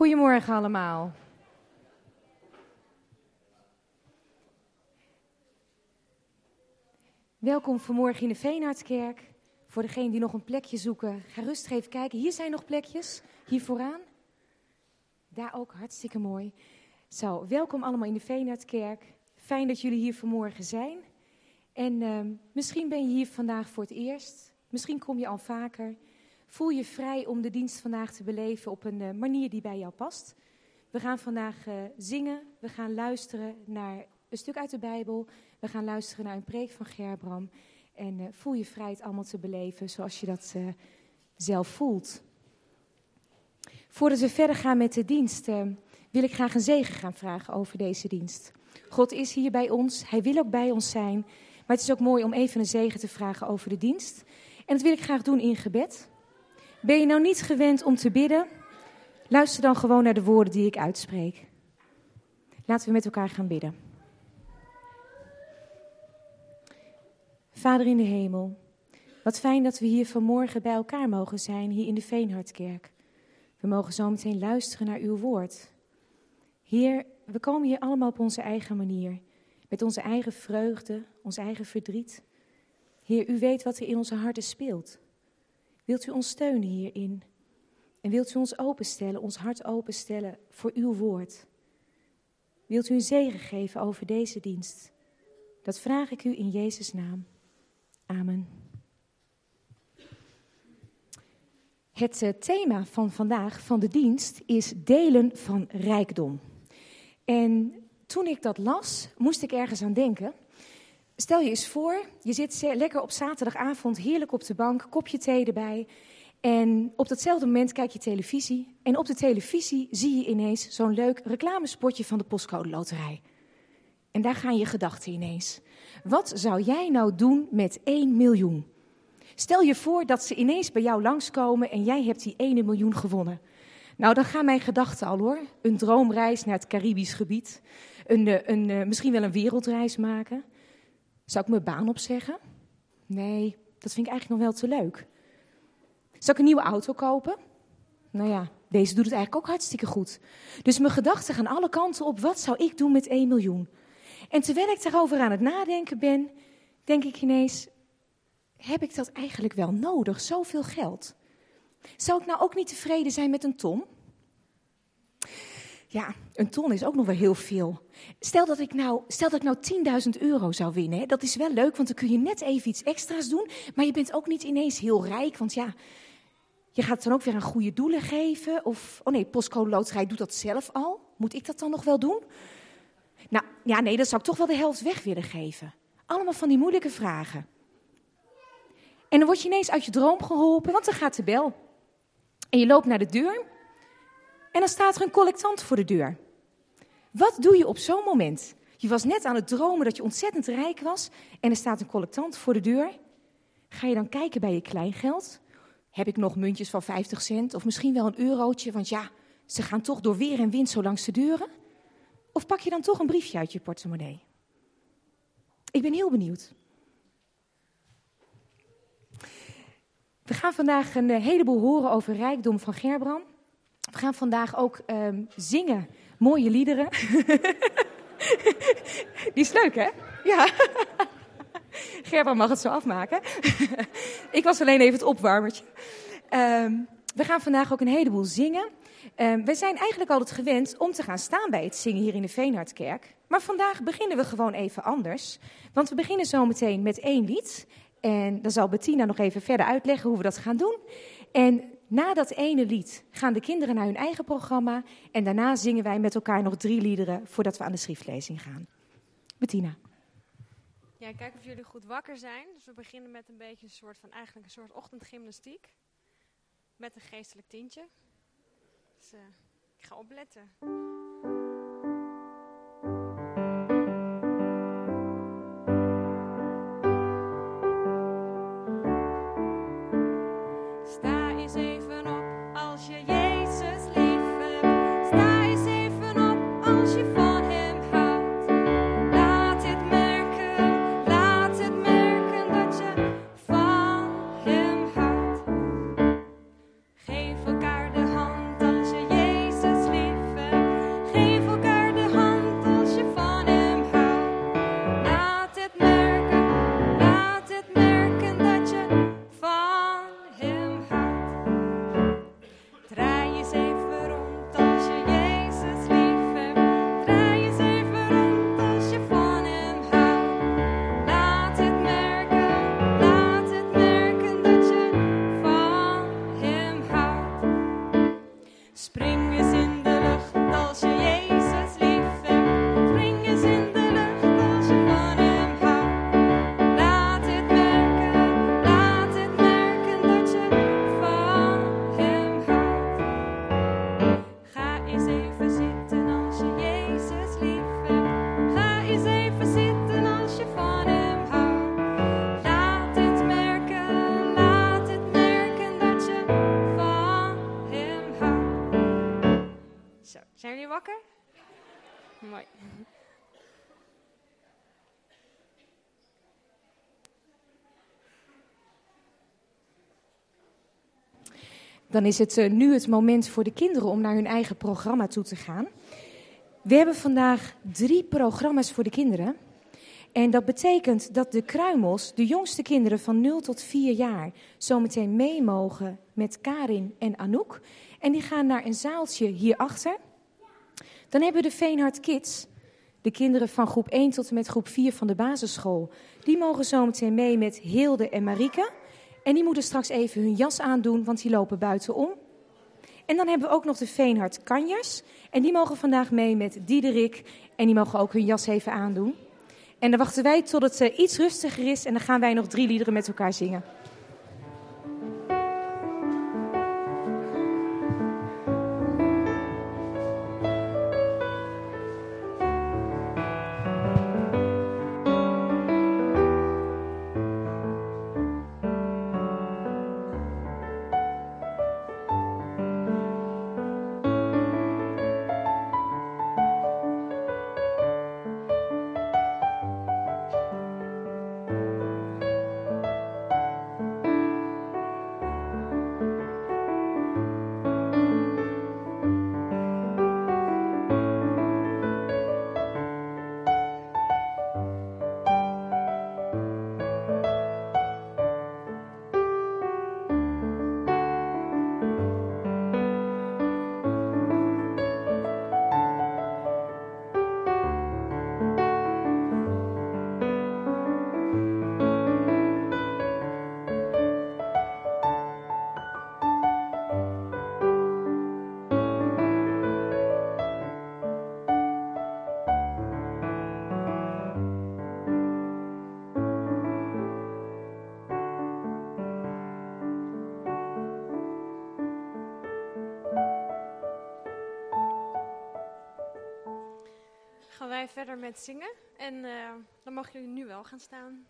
Goedemorgen allemaal. Welkom vanmorgen in de Veenhardkerk. Voor degenen die nog een plekje zoeken, ga rustig even kijken. Hier zijn nog plekjes, hier vooraan. Daar ook, hartstikke mooi. Zo, welkom allemaal in de Veenhardkerk. Fijn dat jullie hier vanmorgen zijn. En ehm, misschien ben je hier vandaag voor het eerst. Misschien kom je al vaker. Voel je vrij om de dienst vandaag te beleven op een eh, manier die bij jou past. We gaan vandaag uh, zingen, we gaan luisteren naar een stuk uit de Bijbel. We gaan luisteren naar een preek van Gerbram. En uh, voel je vrij het allemaal te beleven zoals je dat zelf voelt. Voordat we verder gaan met de dienst, wil ik graag een zegen gaan vragen over deze dienst. God is hier bij ons, Hij wil ook bij ons zijn. Maar het is ook mooi om even een zegen te vragen over de dienst. En dat wil ik graag doen in gebed. Ben je nou niet gewend om te bidden? Luister dan gewoon naar de woorden die ik uitspreek. Laten we met elkaar gaan bidden. Vader in de hemel, wat fijn dat we hier vanmorgen bij elkaar mogen zijn, hier in de Veenhardkerk. We mogen zo meteen luisteren naar uw woord. Heer, we komen hier allemaal op onze eigen manier, met onze eigen vreugde, ons eigen verdriet. Heer, u weet wat er in onze harten speelt. Wilt u ons steunen hierin? En wilt u ons openstellen, ons hart openstellen voor uw woord? Wilt u een zegen geven over deze dienst? Dat vraag ik u in Jezus' naam. Amen. Het eh, thema van vandaag, van de dienst, is delen van rijkdom. En toen ik dat las, moest ik ergens aan denken. Stel je eens voor, je zit lekker op zaterdagavond heerlijk op de bank, kopje thee erbij. En op datzelfde moment kijk je televisie. En op de televisie zie je ineens zo'n leuk reclamespotje van de postcode loterij. En daar gaan je gedachten ineens. Wat zou jij nou doen met 1 miljoen? Stel je voor dat ze ineens bij jou langskomen en jij hebt die 1 miljoen gewonnen. Nou, dan gaan mijn gedachten al hoor. Een droomreis naar het Caribisch gebied. Een, eh, een, misschien wel een wereldreis maken. Zou ik mijn baan opzeggen? Nee, dat vind ik eigenlijk nog wel te leuk. Zou ik een nieuwe auto kopen? Nou ja, deze doet het eigenlijk ook hartstikke goed. Dus mijn gedachten gaan alle kanten op. Wat zou ik doen met 1 miljoen? En terwijl ik daarover aan het nadenken ben, denk ik ineens: heb ik dat eigenlijk wel nodig? Zoveel geld? Zou ik nou ook niet tevreden zijn met een ton? Ja, een ton is ook nog wel heel veel. Stel dat ik nou, stel dat ik nou 10.000 euro zou winnen. Hè? Dat is wel leuk, want dan kun je net even iets extra's doen. Maar je bent ook niet ineens heel rijk. Want ja, je gaat dan ook weer aan goede doelen geven. Of, oh nee, Postcode Loterij doet dat zelf al. Moet ik dat dan nog wel doen? Nou, ja, nee, dan zou ik toch wel de helft weg willen geven. Allemaal van die moeilijke vragen. En dan word je ineens uit je droom geholpen, want dan gaat de bel. En je loopt naar de deur en dan staat er een collectant voor de deur. Wat doe je op zo'n moment? Je was net aan het dromen dat je ontzettend rijk was en er staat een collectant voor de deur. Ga je dan kijken bij je kleingeld? Heb ik nog muntjes van 50 cent of misschien wel een eurotje? Want ja, ze gaan toch door weer en wind zo langs de deuren. Of pak je dan toch een briefje uit je portemonnee? Ik ben heel benieuwd. We gaan vandaag een eh, heleboel horen over rijkdom van Gerbram. We gaan vandaag ook um, zingen mooie liederen. Die is leuk, hè? Ja. Gerbram mag het zo afmaken. Ik was alleen even het opwarmertje. Um, we gaan vandaag ook een heleboel zingen. Um, we zijn eigenlijk altijd gewend om te gaan staan bij het zingen hier in de Veenhardkerk. Maar vandaag beginnen we gewoon even anders. Want we beginnen zometeen met één lied. En dan zal Bettina nog even verder uitleggen hoe we dat gaan doen. En na dat ene lied gaan de kinderen naar hun eigen programma. En daarna zingen wij met elkaar nog drie liederen voordat we aan de schriftlezing gaan. Bettina. Ja, kijk of jullie goed wakker zijn. Dus we beginnen met een beetje een soort van, eigenlijk een soort ochtendgymnastiek. Met een geestelijk tintje. Dus uh, ik ga opletten. Dan is het uh, nu het moment voor de kinderen om naar hun eigen programma toe te gaan. We hebben vandaag drie programma's voor de kinderen. En dat betekent dat de kruimels, de jongste kinderen van 0 tot 4 jaar, zometeen mee mogen met Karin en Anouk. En die gaan naar een zaaltje hierachter. Dan hebben we de Veenhard Kids, de kinderen van groep 1 tot en met groep 4 van de basisschool. Die mogen zometeen mee met Hilde en Marieke. En die moeten straks even hun jas aandoen, want die lopen buitenom. En dan hebben we ook nog de Veenhard Kanjers. En die mogen vandaag mee met Diederik. En die mogen ook hun jas even aandoen. En dan wachten wij tot het iets rustiger is. En dan gaan wij nog drie liederen met elkaar zingen. Wij verder met zingen. En uh, dan mogen jullie nu wel gaan staan.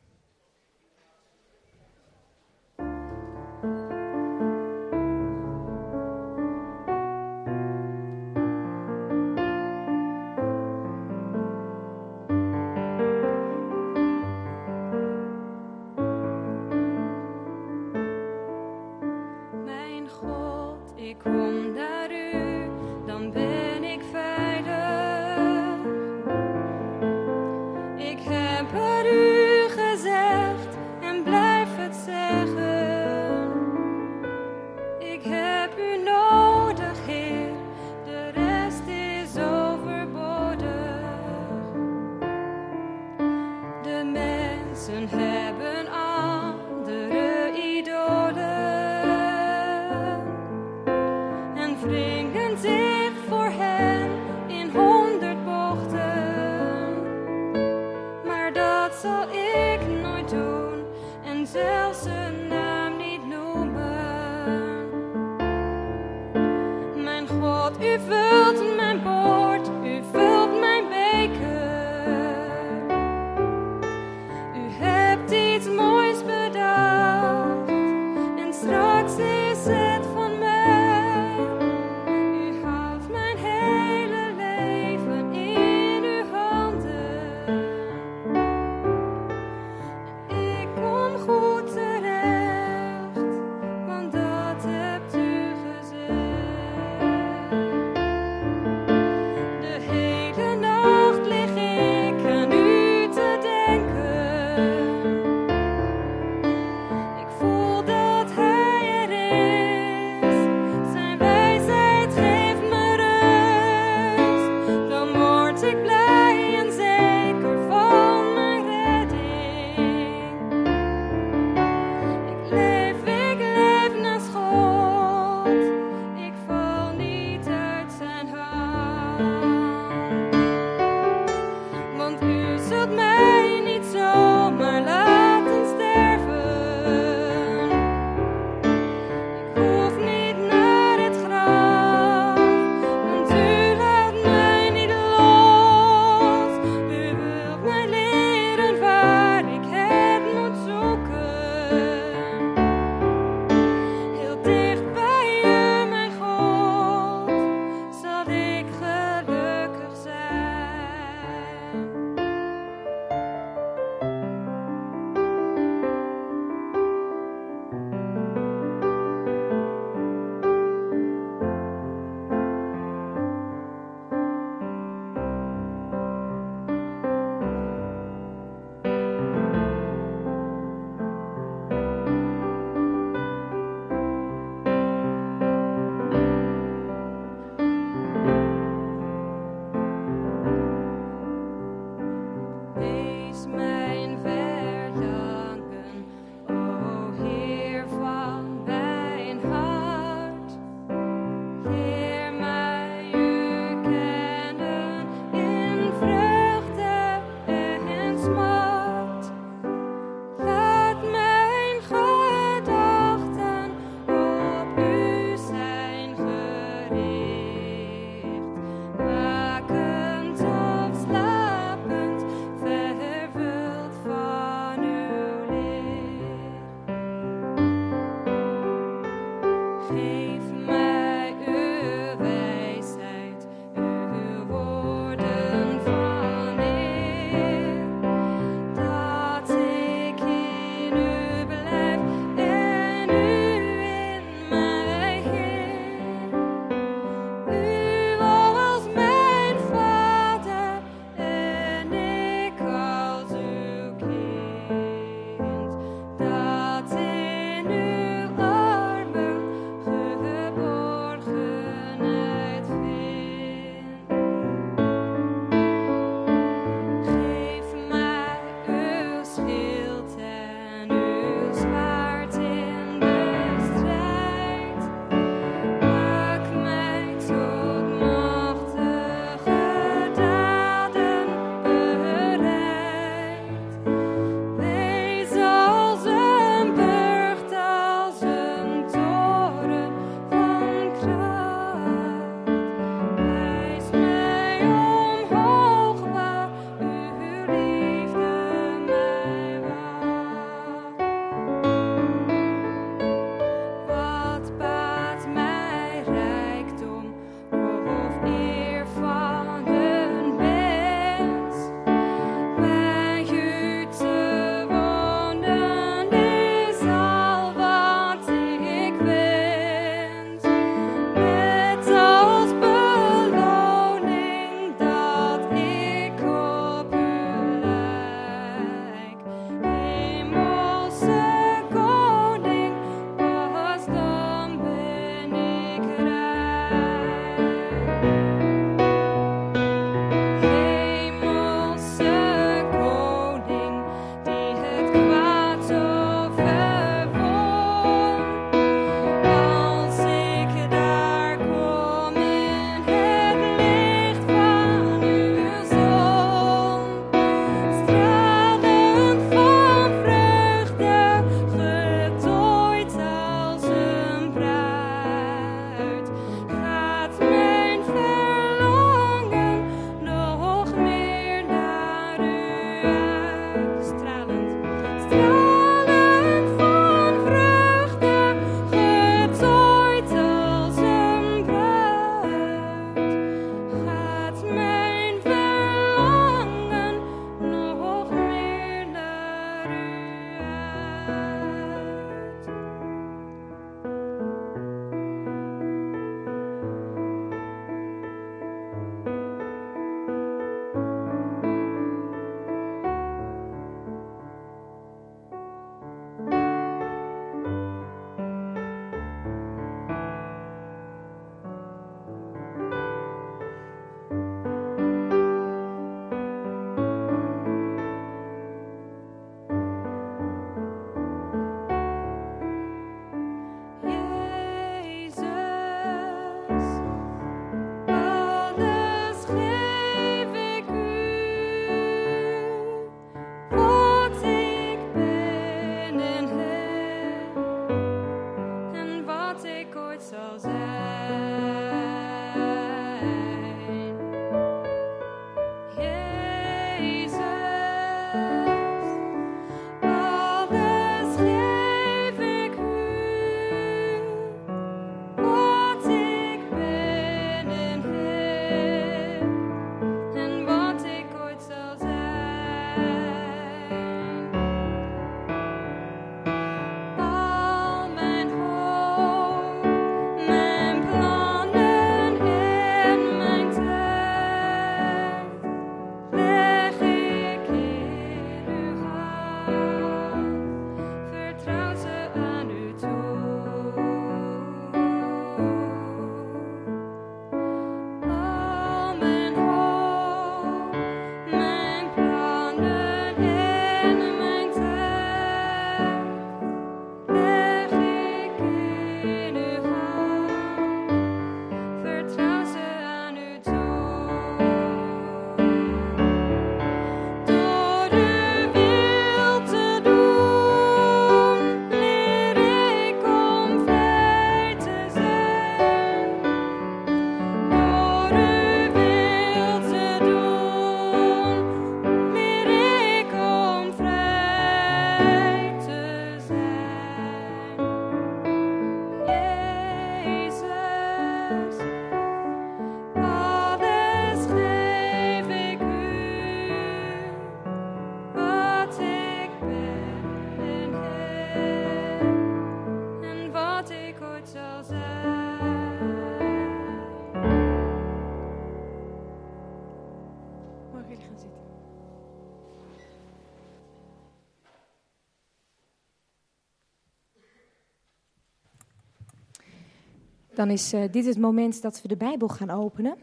Dan is uh, dit het moment dat we de Bijbel gaan openen.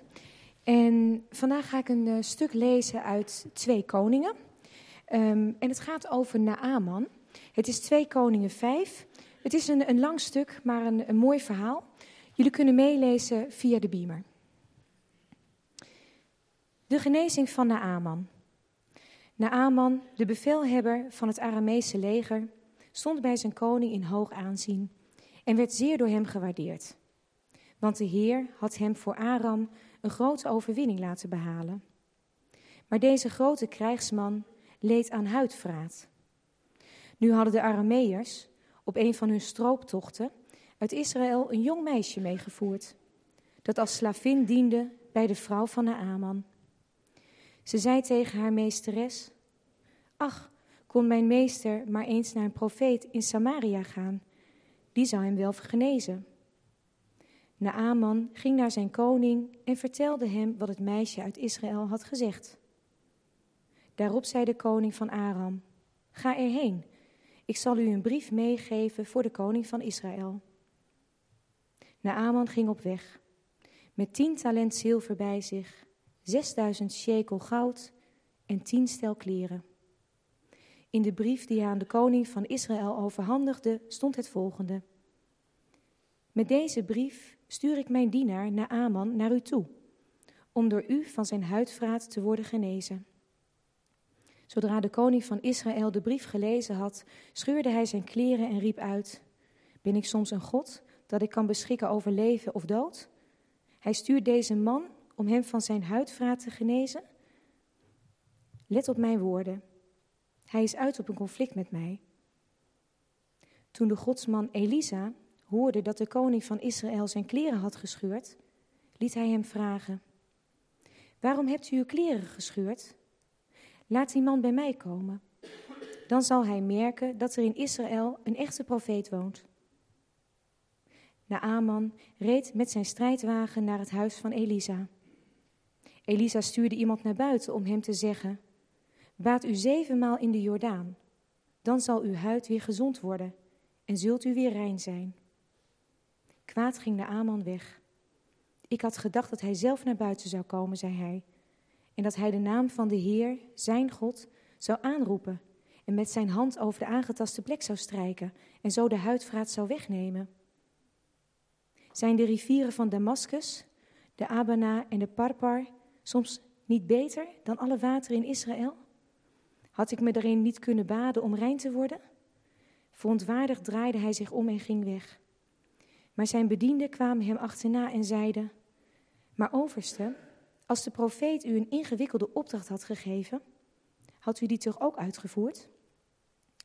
En vandaag ga ik een uh, stuk lezen uit Twee Koningen. Um, en het gaat over Naaman. Het is Twee Koningen 5. Het is een, een lang stuk, maar een, een mooi verhaal. Jullie kunnen meelezen via de beamer. De genezing van Naaman. Naaman, de bevelhebber van het Aramese leger, stond bij zijn koning in hoog aanzien en werd zeer door hem gewaardeerd. Want de Heer had hem voor Aram een grote overwinning laten behalen. Maar deze grote krijgsman leed aan huidvraat. Nu hadden de Arameërs op een van hun strooptochten uit Israël een jong meisje meegevoerd, dat als slavin diende bij de vrouw van Naaman. Ze zei tegen haar meesteres: Ach, kon mijn meester maar eens naar een profeet in Samaria gaan, die zou hem wel genezen. Naaman ging naar zijn koning en vertelde hem wat het meisje uit Israël had gezegd. Daarop zei de koning van Aram: Ga erheen, ik zal u een brief meegeven voor de koning van Israël. Naaman ging op weg, met tien talent zilver bij zich, zesduizend shekel goud en tien stel kleren. In de brief die hij aan de koning van Israël overhandigde, stond het volgende. Met deze brief stuur ik mijn dienaar Naaman naar u toe, om door u van zijn huidvraat te worden genezen. Zodra de koning van Israël de brief gelezen had, scheurde hij zijn kleren en riep uit: Ben ik soms een God dat ik kan beschikken over leven of dood? Hij stuurt deze man om hem van zijn huidvraat te genezen? Let op mijn woorden. Hij is uit op een conflict met mij. Toen de godsman Elisa hoorde dat de koning van Israël zijn kleren had gescheurd, liet hij hem vragen: Waarom hebt u uw kleren gescheurd? Laat die man bij mij komen. Dan zal hij merken dat er in Israël een echte profeet woont. Naaman reed met zijn strijdwagen naar het huis van Elisa. Elisa stuurde iemand naar buiten om hem te zeggen: Baat u zevenmaal in de Jordaan, dan zal uw huid weer gezond worden en zult u weer rein zijn. Kwaad ging de Aman weg. Ik had gedacht dat hij zelf naar buiten zou komen, zei hij, en dat hij de naam van de Heer, zijn God, zou aanroepen en met zijn hand over de aangetaste plek zou strijken en zo de huidvraat zou wegnemen. Zijn de rivieren van Damascus, de Abana en de Parpar soms niet beter dan alle water in Israël? Had ik me erin niet kunnen baden om rein te worden? Verontwaardigd draaide hij zich om en ging weg. Maar zijn bedienden kwamen hem achterna en zeiden: Maar overste, als de profeet u een ingewikkelde opdracht had gegeven, had u die toch ook uitgevoerd?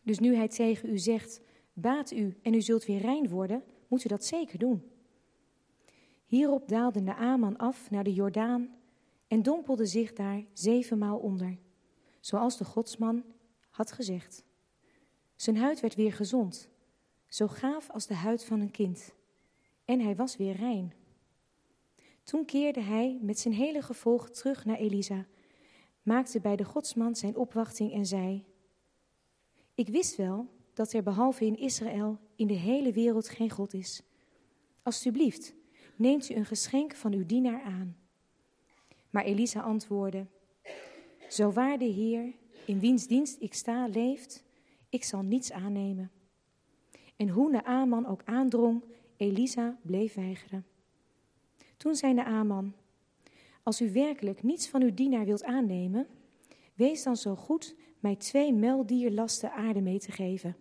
Dus nu hij tegen u zegt: Baat u en u zult weer rein worden, moet u dat zeker doen. Hierop daalde Naaman af naar de Jordaan en dompelde zich daar zevenmaal onder, zoals de godsman had gezegd. Zijn huid werd weer gezond, zo gaaf als de huid van een kind, en hij was weer rein. Toen keerde hij met zijn hele gevolg terug naar Elisa, maakte bij de godsman zijn opwachting en zei: Ik wist wel dat er behalve in Israël in de hele wereld geen God is. Alsjeblieft, neemt u een geschenk van uw dienaar aan. Maar Elisa antwoordde: Zo waar de Heer, in wiens dienst ik sta, leeft, ik zal niets aannemen. En hoe Naaman ook aandrong, Elisa bleef weigeren. Toen zei Naaman: Als u werkelijk niets van uw dienaar wilt aannemen, wees dan zo goed mij twee meldierlasten aarde mee te geven.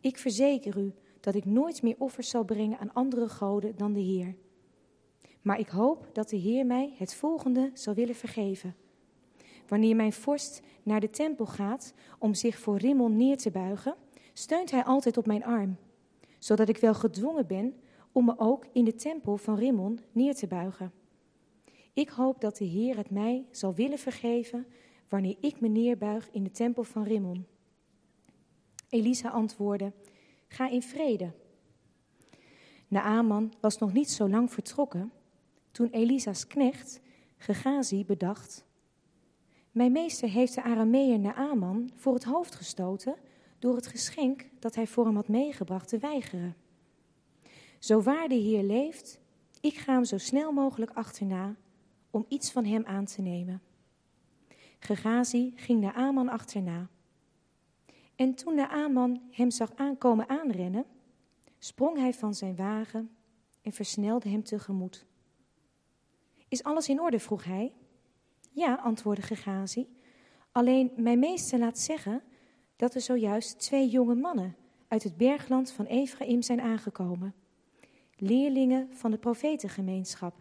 Ik verzeker u dat ik nooit meer offers zal brengen aan andere goden dan de Heer. Maar ik hoop dat de Heer mij het volgende zal willen vergeven. Wanneer mijn vorst naar de tempel gaat om zich voor Rimmel neer te buigen, steunt hij altijd op mijn arm, zodat ik wel gedwongen ben om me ook in de tempel van Rimmon neer te buigen. Ik hoop dat de Heer het mij zal willen vergeven wanneer ik me neerbuig in de tempel van Rimmon. Elisa antwoordde: Ga in vrede. Naaman was nog niet zo lang vertrokken toen Elisa's knecht, Gegazi, bedacht... Mijn meester heeft de Arameer Naaman voor het hoofd gestoten... door het geschenk dat hij voor hem had meegebracht te weigeren. Zo waar de Heer leeft, Ik ga hem zo snel mogelijk achterna om iets van hem aan te nemen. Gegazi ging de Aman achterna. En toen de Aman hem zag aankomen aanrennen, sprong hij van zijn wagen en versnelde hem tegemoet. Is alles in orde? vroeg hij. Ja, antwoordde Gegazi. Alleen mijn meester laat zeggen dat er zojuist twee jonge mannen uit het bergland van Ephraim zijn aangekomen, leerlingen van de profetengemeenschap.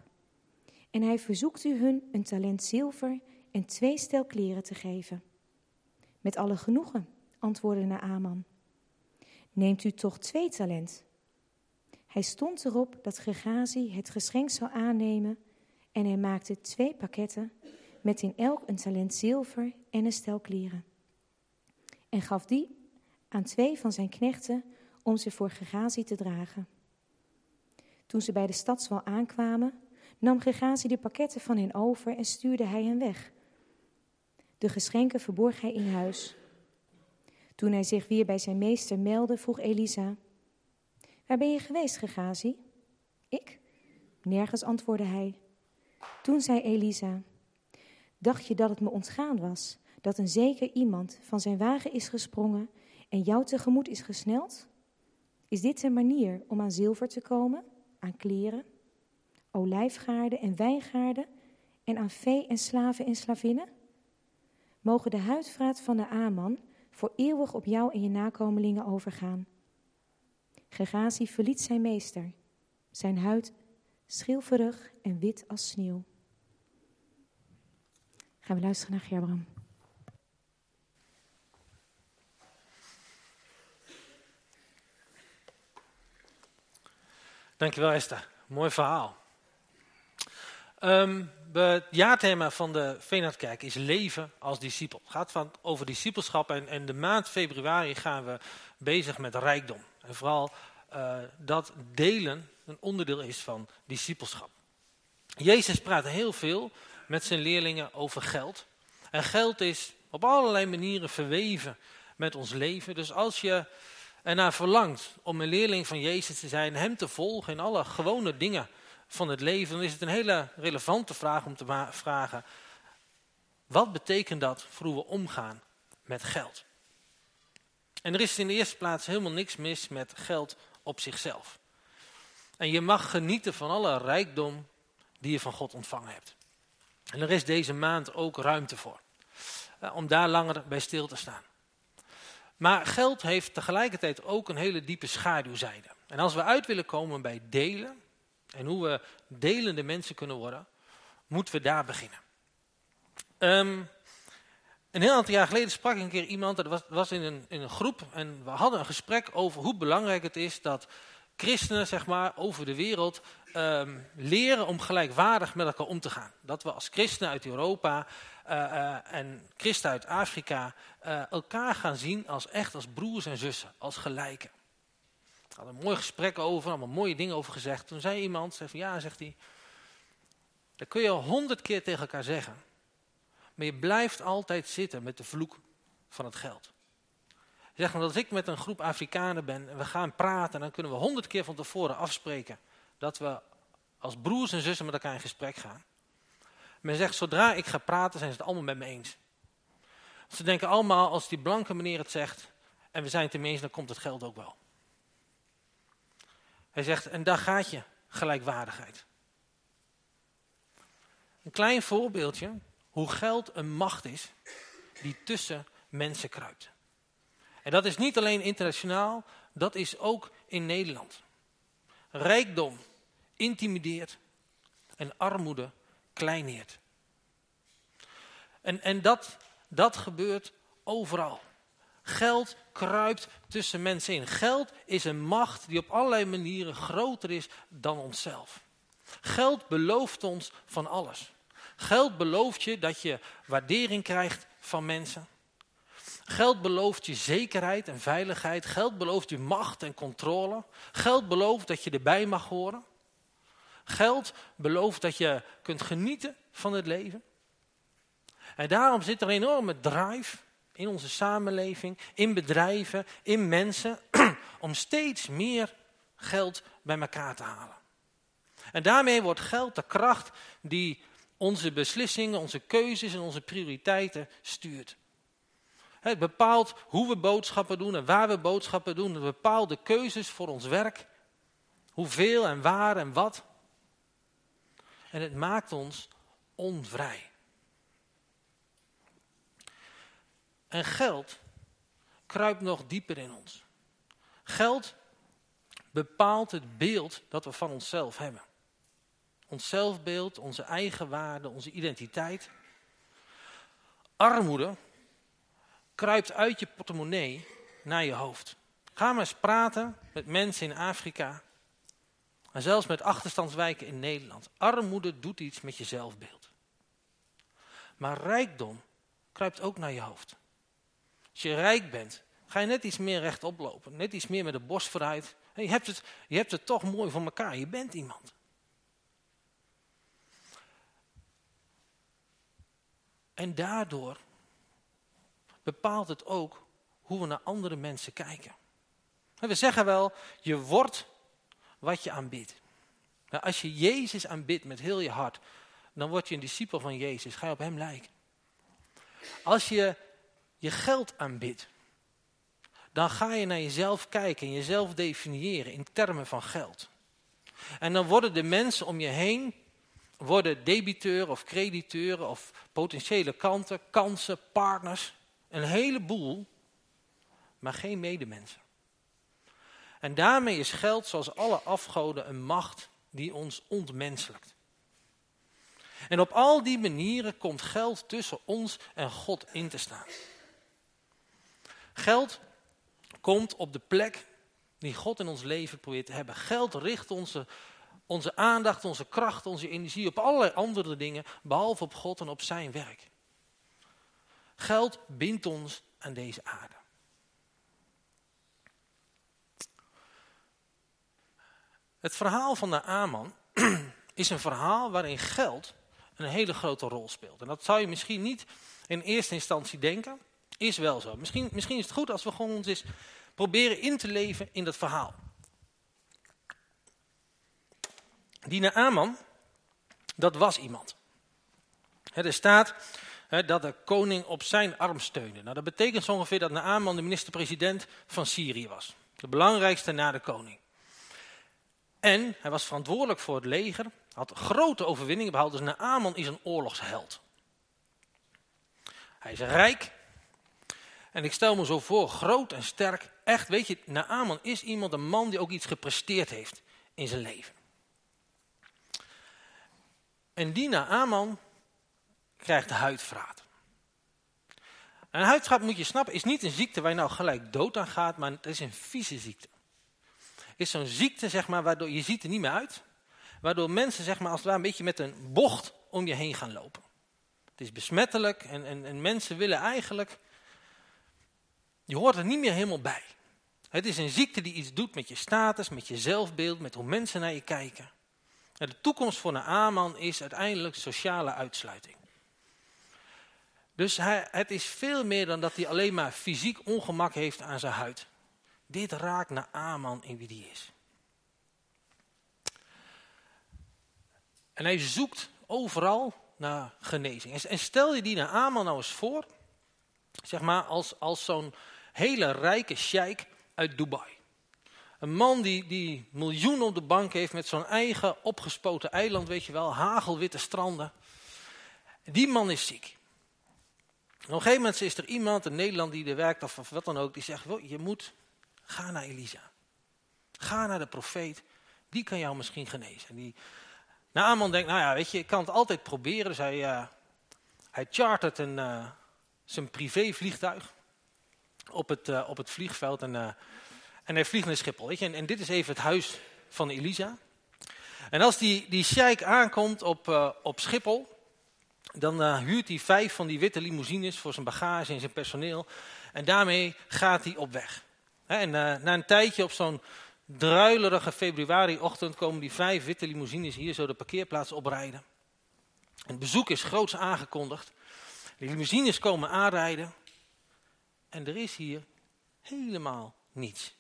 En hij verzoekt u hun een talent zilver en twee stel kleren te geven. Met alle genoegen, antwoordde Naaman. Neemt u toch twee talent? Hij stond erop dat Gegazi het geschenk zou aannemen en hij maakte twee pakketten met in elk een talent zilver en een stel kleren. En gaf die aan twee van zijn knechten om ze voor Gegazi te dragen. Toen ze bij de stadswal aankwamen, nam Gegazi de pakketten van hen over en stuurde hij hen weg. De geschenken verborg hij in huis. Toen hij zich weer bij zijn meester meldde, vroeg Elisa: Waar ben je geweest, Gegazi? Ik? Nergens, antwoordde hij. Toen zei Elisa: Dacht je dat het me ontgaan was, dat een zeker iemand van zijn wagen is gesprongen en jou tegemoet is gesneld? Is dit een manier om aan zilver te komen, aan kleren, olijfgaarden en wijngaarden en aan vee en slaven en slavinnen? Mogen de huidvraat van de Aman voor eeuwig op jou en je nakomelingen overgaan. Gegazi verliet zijn meester, zijn huid schilferig en wit als sneeuw. Gaan we luisteren naar Gerbram. Dankjewel Esther, mooi verhaal. Um, het jaarthema van de Veenhardkerk is leven als discipel. Het gaat van, over discipelschap en, en de maand februari gaan we bezig met rijkdom. En vooral uh, dat delen een onderdeel is van discipelschap. Jezus praat heel veel met zijn leerlingen over geld. En geld is op allerlei manieren verweven met ons leven. Dus als je ernaar verlangt om een leerling van Jezus te zijn, hem te volgen in alle gewone dingen van het leven, dan is het een hele relevante vraag om te vragen, wat betekent dat voor hoe we omgaan met geld? En er is in de eerste plaats helemaal niks mis met geld op zichzelf. En je mag genieten van alle rijkdom die je van God ontvangen hebt. En er is deze maand ook ruimte voor. Eh, om daar langer bij stil te staan. Maar geld heeft tegelijkertijd ook een hele diepe schaduwzijde. En als we uit willen komen bij delen, en hoe we delende mensen kunnen worden, moeten we daar beginnen. Um, een heel aantal jaar geleden sprak ik een keer iemand, dat was, was in, een, in een groep, en we hadden een gesprek over hoe belangrijk het is dat christenen zeg maar, over de wereld um, leren om gelijkwaardig met elkaar om te gaan. Dat we als christenen uit Europa uh, uh, en christen uit Afrika uh, elkaar gaan zien als echt als broers en zussen, als gelijken. We hadden een mooi gesprek over, allemaal mooie dingen over gezegd. Toen zei iemand, zei ja, zegt hij, dat kun je al honderd keer tegen elkaar zeggen. Maar je blijft altijd zitten met de vloek van het geld. Zeg maar, als ik met een groep Afrikanen ben en we gaan praten, dan kunnen we honderd keer van tevoren afspreken dat we als broers en zussen met elkaar in gesprek gaan. Men zegt, zodra ik ga praten, zijn ze het allemaal met me eens. Ze denken allemaal, als die blanke meneer het zegt, en we zijn het eens, dan komt het geld ook wel. Hij zegt, en daar gaat je gelijkwaardigheid. Een klein voorbeeldje hoe geld een macht is die tussen mensen kruipt. En dat is niet alleen internationaal, dat is ook in Nederland. Rijkdom intimideert en armoede kleineert. En, en dat, dat gebeurt overal. Geld kruipt tussen mensen in. Geld is een macht die op allerlei manieren groter is dan onszelf. Geld belooft ons van alles. Geld belooft je dat je waardering krijgt van mensen. Geld belooft je zekerheid en veiligheid. Geld belooft je macht en controle. Geld belooft dat je erbij mag horen. Geld belooft dat je kunt genieten van het leven. En daarom zit er een enorme drive in onze samenleving, in bedrijven, in mensen, om steeds meer geld bij elkaar te halen. En daarmee wordt geld de kracht die onze beslissingen, onze keuzes en onze prioriteiten stuurt. Het bepaalt hoe we boodschappen doen en waar we boodschappen doen. Het bepaalt de keuzes voor ons werk. Hoeveel en waar en wat. En het maakt ons onvrij. En geld kruipt nog dieper in ons. Geld bepaalt het beeld dat we van onszelf hebben. Ons zelfbeeld, onze eigen waarde, onze identiteit. Armoede kruipt uit je portemonnee naar je hoofd. Ga maar eens praten met mensen in Afrika. En zelfs met achterstandswijken in Nederland. Armoede doet iets met je zelfbeeld. Maar rijkdom kruipt ook naar je hoofd. Als je rijk bent, ga je net iets meer rechtop lopen. Net iets meer met de borst vooruit. je, hebt het, je hebt het toch mooi voor elkaar. Je bent iemand. En daardoor bepaalt het ook hoe we naar andere mensen kijken. We zeggen wel, je wordt wat je aanbidt. Nou, als je Jezus aanbidt met heel je hart, dan word je een discipel van Jezus. Ga je op hem lijken. Als je je geld aanbidt, dan ga je naar jezelf kijken en jezelf definiëren in termen van geld. En dan worden de mensen om je heen worden debiteur of crediteur of potentiële kanten, kansen, partners. Een heleboel, maar geen medemensen. En daarmee is geld, zoals alle afgoden, een macht die ons ontmenselijkt. En op al die manieren komt geld tussen ons en God in te staan. Geld komt op de plek die God in ons leven probeert te hebben. Geld richt onze, onze aandacht, onze kracht, onze energie op allerlei andere dingen, behalve op God en op zijn werk. Geld bindt ons aan deze aarde. Het verhaal van de Aman is een verhaal waarin geld een hele grote rol speelt. En dat zou je misschien niet in eerste instantie denken. Is wel zo. Misschien, misschien is het goed als we gewoon eens proberen in te leven in dat verhaal. Die Naaman, dat was iemand. Er staat dat de koning op zijn arm steunde. Nou, dat betekent zo ongeveer dat Naaman de minister-president van Syrië was. De belangrijkste na de koning. En hij was verantwoordelijk voor het leger, had grote overwinningen behaald. Dus Naaman is een oorlogsheld. Hij is rijk. En ik stel me zo voor, groot en sterk. Echt, weet je, Naaman is iemand, een man die ook iets gepresteerd heeft in zijn leven. En die Naaman krijgt huidvraat. En huidvraat moet je snappen, is niet een ziekte waar je nou gelijk dood aan gaat, maar het is een vieze ziekte. Is zo'n ziekte, zeg maar, waardoor je ziet er niet meer uit. Waardoor mensen, zeg maar, als het ware een beetje met een bocht om je heen gaan lopen. Het is besmettelijk en, en, en mensen willen eigenlijk, je hoort er niet meer helemaal bij. Het is een ziekte die iets doet met je status, met je zelfbeeld, met hoe mensen naar je kijken. En de toekomst voor een Aman is uiteindelijk sociale uitsluiting. Dus hij, het is veel meer dan dat hij alleen maar fysiek ongemak heeft aan zijn huid. Dit raakt naar Aman in wie die is. En hij zoekt overal naar genezing. En stel je die naar Aman nou eens voor, zeg maar als, als zo'n hele rijke sheik uit Dubai. Een man die, die miljoenen op de bank heeft met zo'n eigen opgespoten eiland, weet je wel, hagelwitte stranden. Die man is ziek. op een gegeven moment is er iemand in Nederland die er werkt of wat dan ook, die zegt, je moet, ga naar Elisa. Ga naar de profeet, die kan jou misschien genezen. En die, Naaman denkt, nou ja, weet je, ik kan het altijd proberen. Dus hij, uh, hij chartert een, uh, zijn privévliegtuig op het, uh, op het vliegveld en en hij vliegt naar Schiphol. Weet je? En, en, dit is even het huis van Elisa. En als die, die sheik aankomt op, op Schiphol, dan huurt hij vijf van die witte limousines voor zijn bagage en zijn personeel. En daarmee gaat hij op weg. En uh, na een tijdje op zo'n druilerige februariochtend komen die vijf witte limousines hier zo de parkeerplaats oprijden. Het bezoek is groots aangekondigd. De limousines komen aanrijden. En er is hier helemaal niets.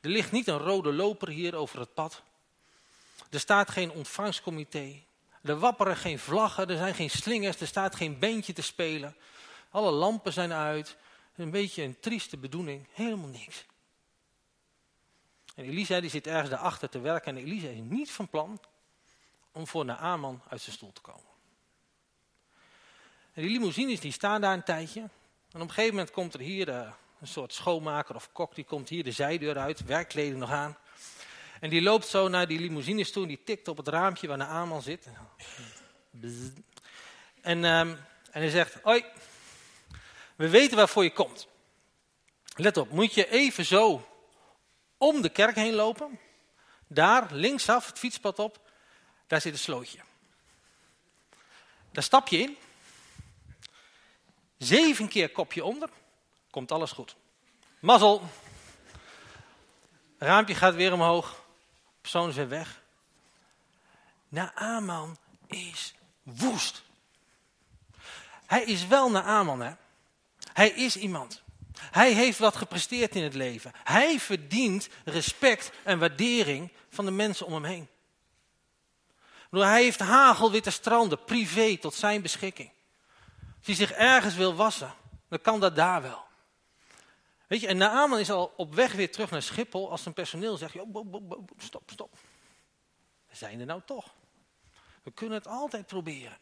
Er ligt niet een rode loper hier over het pad. Er staat geen ontvangstcomité. Er wapperen geen vlaggen, er zijn geen slingers, er staat geen beentje te spelen. Alle lampen zijn uit. Een beetje een trieste bedoeling, helemaal niks. En Elisa die zit ergens daarachter te werken en Elisa is niet van plan om voor Naaman uit zijn stoel te komen. En die limousines die staan daar een tijdje. En op een gegeven moment komt er hier uh, een soort schoonmaker of kok, die komt hier de zijdeur uit, werkkleding nog aan. En die loopt zo naar die limousines toe en die tikt op het raampje waar Naaman zit. En, um, en hij zegt, hoi, we weten waarvoor je komt. Let op, moet je even zo om de kerk heen lopen. Daar, linksaf, het fietspad op, daar zit een slootje. Daar stap je in. Zeven keer kopje onder, komt alles goed. Mazzel. Raampje gaat weer omhoog. Persoon is weer weg. Naaman is woest. Hij is wel Naaman, hè. Hij is iemand. Hij heeft wat gepresteerd in het leven. Hij verdient respect en waardering van de mensen om hem heen. Hij heeft hagelwitte stranden, privé, tot zijn beschikking. Als hij zich ergens wil wassen, dan kan dat daar wel. Weet je, en Naaman is al op weg weer terug naar Schiphol als zijn personeel zegt, stop, stop. We zijn er nou toch. We kunnen het altijd proberen.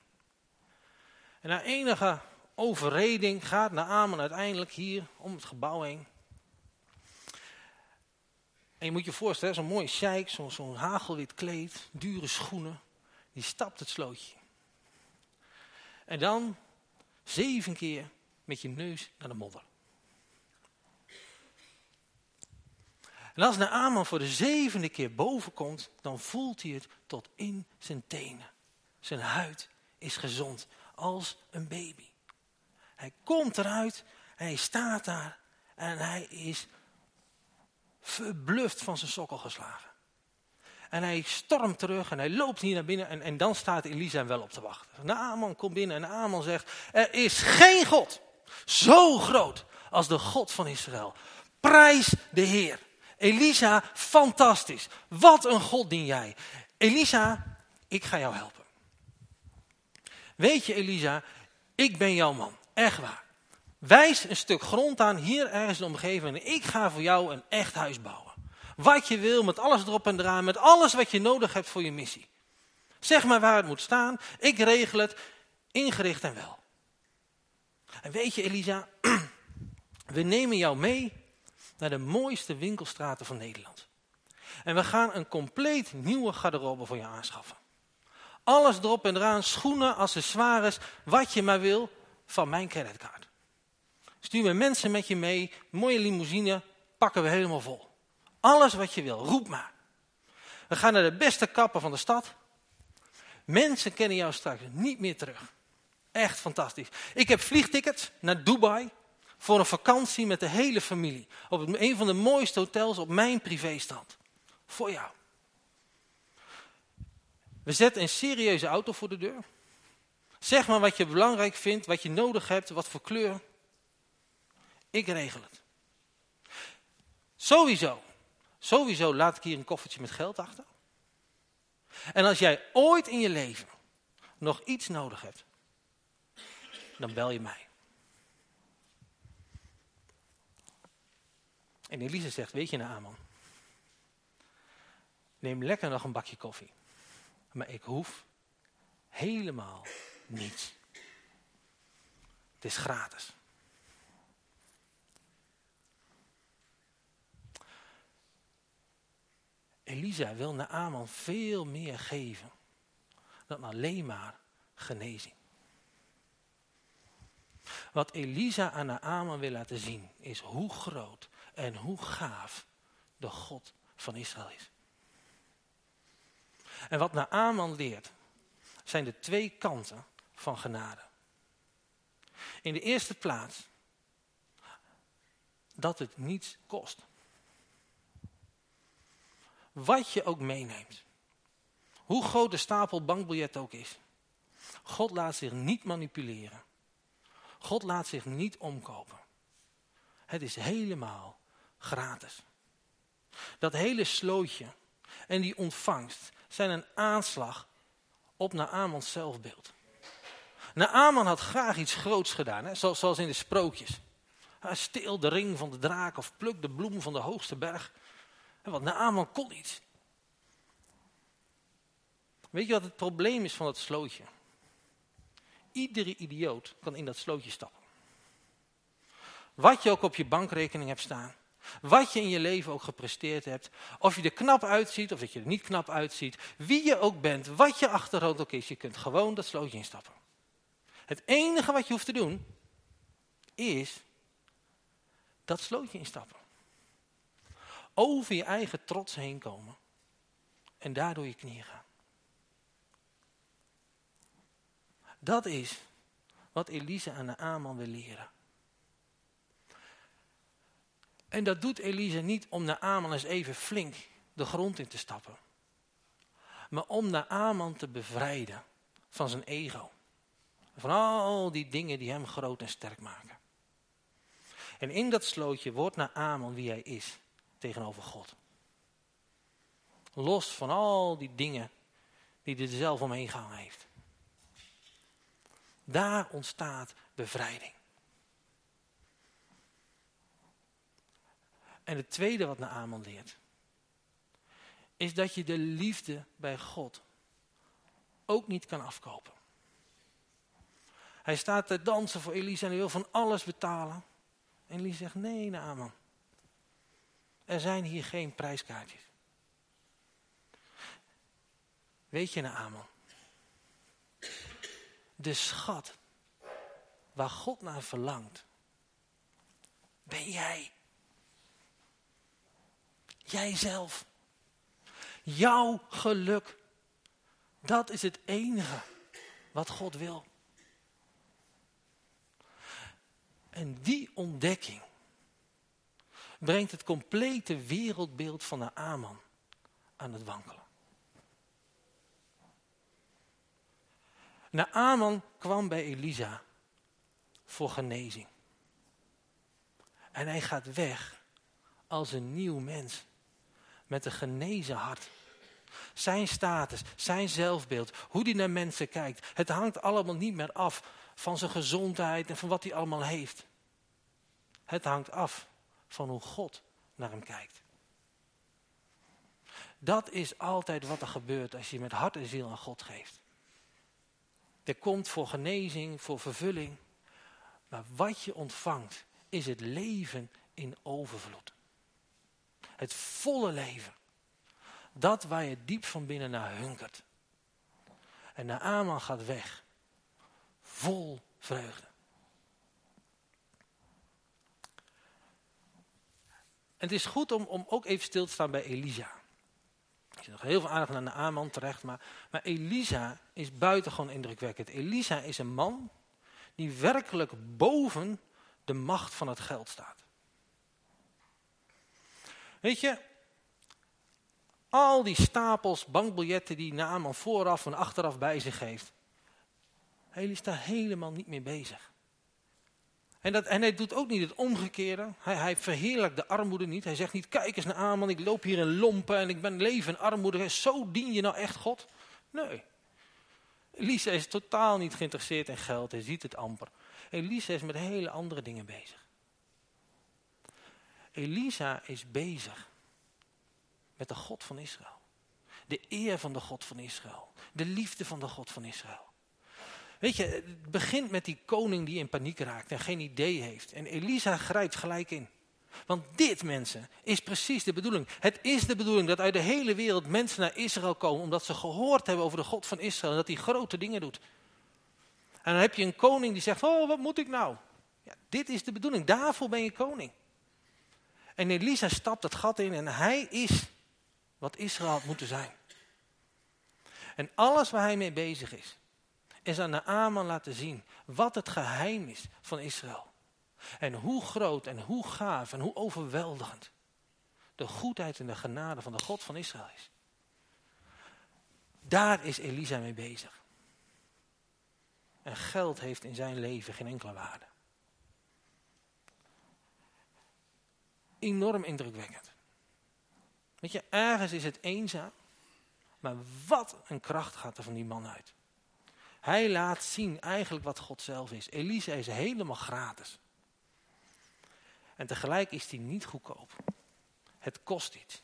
En na enige overreding gaat Naaman uiteindelijk hier om het gebouw heen. En je moet je voorstellen, zo'n mooie sheik, zo'n zo hagelwit kleed, dure schoenen, die stapt het slootje. En dan zeven keer met je neus naar de modder. En als Naaman voor de zevende keer boven komt, dan voelt hij het tot in zijn tenen. Zijn huid is gezond als een baby. Hij komt eruit en hij staat daar en hij is verbluft van zijn sokkel geslagen. En hij stormt terug en hij loopt hier naar binnen en, en dan staat Elisa hem wel op te wachten. Naaman komt binnen en Naaman zegt, er is geen God zo groot als de God van Israël. Prijs de Heer. Elisa, fantastisch. Wat een God dien jij. Elisa, ik ga jou helpen. Weet je Elisa, ik ben jouw man. Echt waar. Wijs een stuk grond aan, hier ergens in de omgeving. En ik ga voor jou een echt huis bouwen. Wat je wil, met alles erop en eraan. Met alles wat je nodig hebt voor je missie. Zeg maar waar het moet staan. Ik regel het, ingericht en wel. En weet je Elisa, we nemen jou mee naar de mooiste winkelstraten van Nederland. En we gaan een compleet nieuwe garderobe voor je aanschaffen. Alles erop en eraan, schoenen, accessoires, wat je maar wil, van mijn creditcard. Stuur we mensen met je mee, mooie limousine, pakken we helemaal vol. Alles wat je wil, roep maar. We gaan naar de beste kappen van de stad. Mensen kennen jou straks niet meer terug. Echt fantastisch. Ik heb vliegtickets naar Dubai voor een vakantie met de hele familie. Op een van de mooiste hotels op mijn privéstand. Voor jou. We zetten een serieuze auto voor de deur. Zeg maar wat je belangrijk vindt, wat je nodig hebt, wat voor kleur. Ik regel het. Sowieso, sowieso laat ik hier een koffertje met geld achter. En als jij ooit in je leven nog iets nodig hebt, dan bel je mij. En Elise zegt, weet je nou Aman, neem lekker nog een bakje koffie. Maar ik hoef helemaal niets. Het is gratis. Elisa wil naar Aman veel meer geven dan alleen maar genezing. Wat Elisa aan Naaman wil laten zien is hoe groot en hoe gaaf de God van Israël is. En wat Naaman leert zijn de twee kanten van genade. In de eerste plaats dat het niets kost. Wat je ook meeneemt. Hoe groot de stapel bankbiljet ook is. God laat zich niet manipuleren. God laat zich niet omkopen. Het is helemaal gratis. Dat hele slootje en die ontvangst zijn een aanslag op Naamans zelfbeeld. Naaman had graag iets groots gedaan, hè? Zoals, in de sprookjes. Steel de ring van de draak of pluk de bloem van de hoogste berg. Want Naaman kon iets. Weet je wat het probleem is van dat slootje? Iedere idioot kan in dat slootje stappen. Wat je ook op je bankrekening hebt staan. Wat je in je leven ook gepresteerd hebt. Of je er knap uitziet of dat je er niet knap uitziet. Wie je ook bent, wat je achtergrond ook is. Je kunt gewoon dat slootje instappen. Het enige wat je hoeft te doen, is dat slootje instappen. Over je eigen trots heen komen. En daardoor je knieën gaan. Dat is wat Elise aan de Aman wil leren. En dat doet Elise niet om naar Aman eens even flink de grond in te stappen. Maar om naar Aman te bevrijden van zijn ego. Van al die dingen die hem groot en sterk maken. En in dat slootje wordt naar Aman wie hij is tegenover God. Los van al die dingen die hij er zelf omheen gehangen heeft. Daar ontstaat bevrijding. En het tweede wat Naaman leert, is dat je de liefde bij God ook niet kan afkopen. Hij staat te dansen voor Elisa en hij wil van alles betalen. En Elisa zegt, nee Naaman, er zijn hier geen prijskaartjes. Weet je Naaman, de schat waar God naar verlangt, ben jij. Jijzelf. Jouw geluk. Dat is het enige wat God wil. En die ontdekking brengt het complete wereldbeeld van de Aman aan het wankelen. Naaman kwam bij Elisa voor genezing. En hij gaat weg als een nieuw mens. Met een genezen hart. Zijn status, zijn zelfbeeld, hoe hij naar mensen kijkt. Het hangt allemaal niet meer af van zijn gezondheid en van wat hij allemaal heeft. Het hangt af van hoe God naar hem kijkt. Dat is altijd wat er gebeurt als je met hart en ziel aan God geeft. Er komt voor genezing, voor vervulling. Maar wat je ontvangt is het leven in overvloed. Het volle leven. Dat waar je diep van binnen naar hunkert. En de Aman gaat weg. Vol vreugde. Het is goed om, om ook even stil te staan bij Elisa. Ik zit nog heel veel aandacht naar de Aman terecht, maar, maar Elisa is buitengewoon indrukwekkend. Elisa is een man die werkelijk boven de macht van het geld staat. Weet je, al die stapels bankbiljetten die Naaman vooraf en achteraf bij zich heeft. Hij is daar helemaal niet mee bezig. En, dat, en hij doet ook niet het omgekeerde. Hij, hij verheerlijkt de armoede niet. Hij zegt niet, kijk eens naar Aman, ik loop hier in lompen en ik ben leven in armoede. Zo dien je nou echt God? Nee. Elisa is totaal niet geïnteresseerd in geld. Hij ziet het amper. Elisa is met hele andere dingen bezig. Elisa is bezig met de God van Israël. De eer van de God van Israël. De liefde van de God van Israël. Weet je, het begint met die koning die in paniek raakt en geen idee heeft. En Elisa grijpt gelijk in. Want dit, mensen, is precies de bedoeling. Het is de bedoeling dat uit de hele wereld mensen naar Israël komen... omdat ze gehoord hebben over de God van Israël en dat hij grote dingen doet. En dan heb je een koning die zegt, oh, wat moet ik nou? Ja, dit is de bedoeling, daarvoor ben je koning. En Elisa stapt het gat in en hij is wat Israël had moeten zijn. En alles waar hij mee bezig is, is aan de Aman laten zien wat het geheim is van Israël. En hoe groot en hoe gaaf en hoe overweldigend de goedheid en de genade van de God van Israël is. Daar is Elisa mee bezig. En geld heeft in zijn leven geen enkele waarde. Enorm indrukwekkend. Weet je, ergens is het eenzaam. Maar wat een kracht gaat er van die man uit. Hij laat zien eigenlijk wat God zelf is. Elisa is helemaal gratis. En tegelijk is hij niet goedkoop. Het kost iets.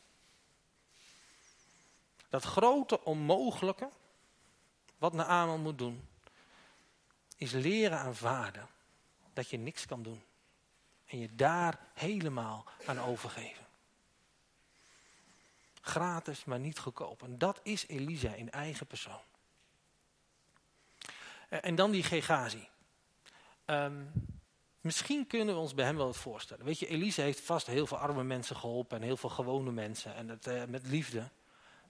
Dat grote onmogelijke, wat Naaman moet doen, is leren aanvaarden dat je niks kan doen. En je daar helemaal aan overgeven. Gratis, maar niet goedkoop. En dat is Elisa in eigen persoon. En dan die Gegazi. Ehm, misschien kunnen we ons bij hem wel wat voorstellen. Weet je, Elisa heeft vast heel veel arme mensen geholpen en heel veel gewone mensen. En het, uh, met liefde.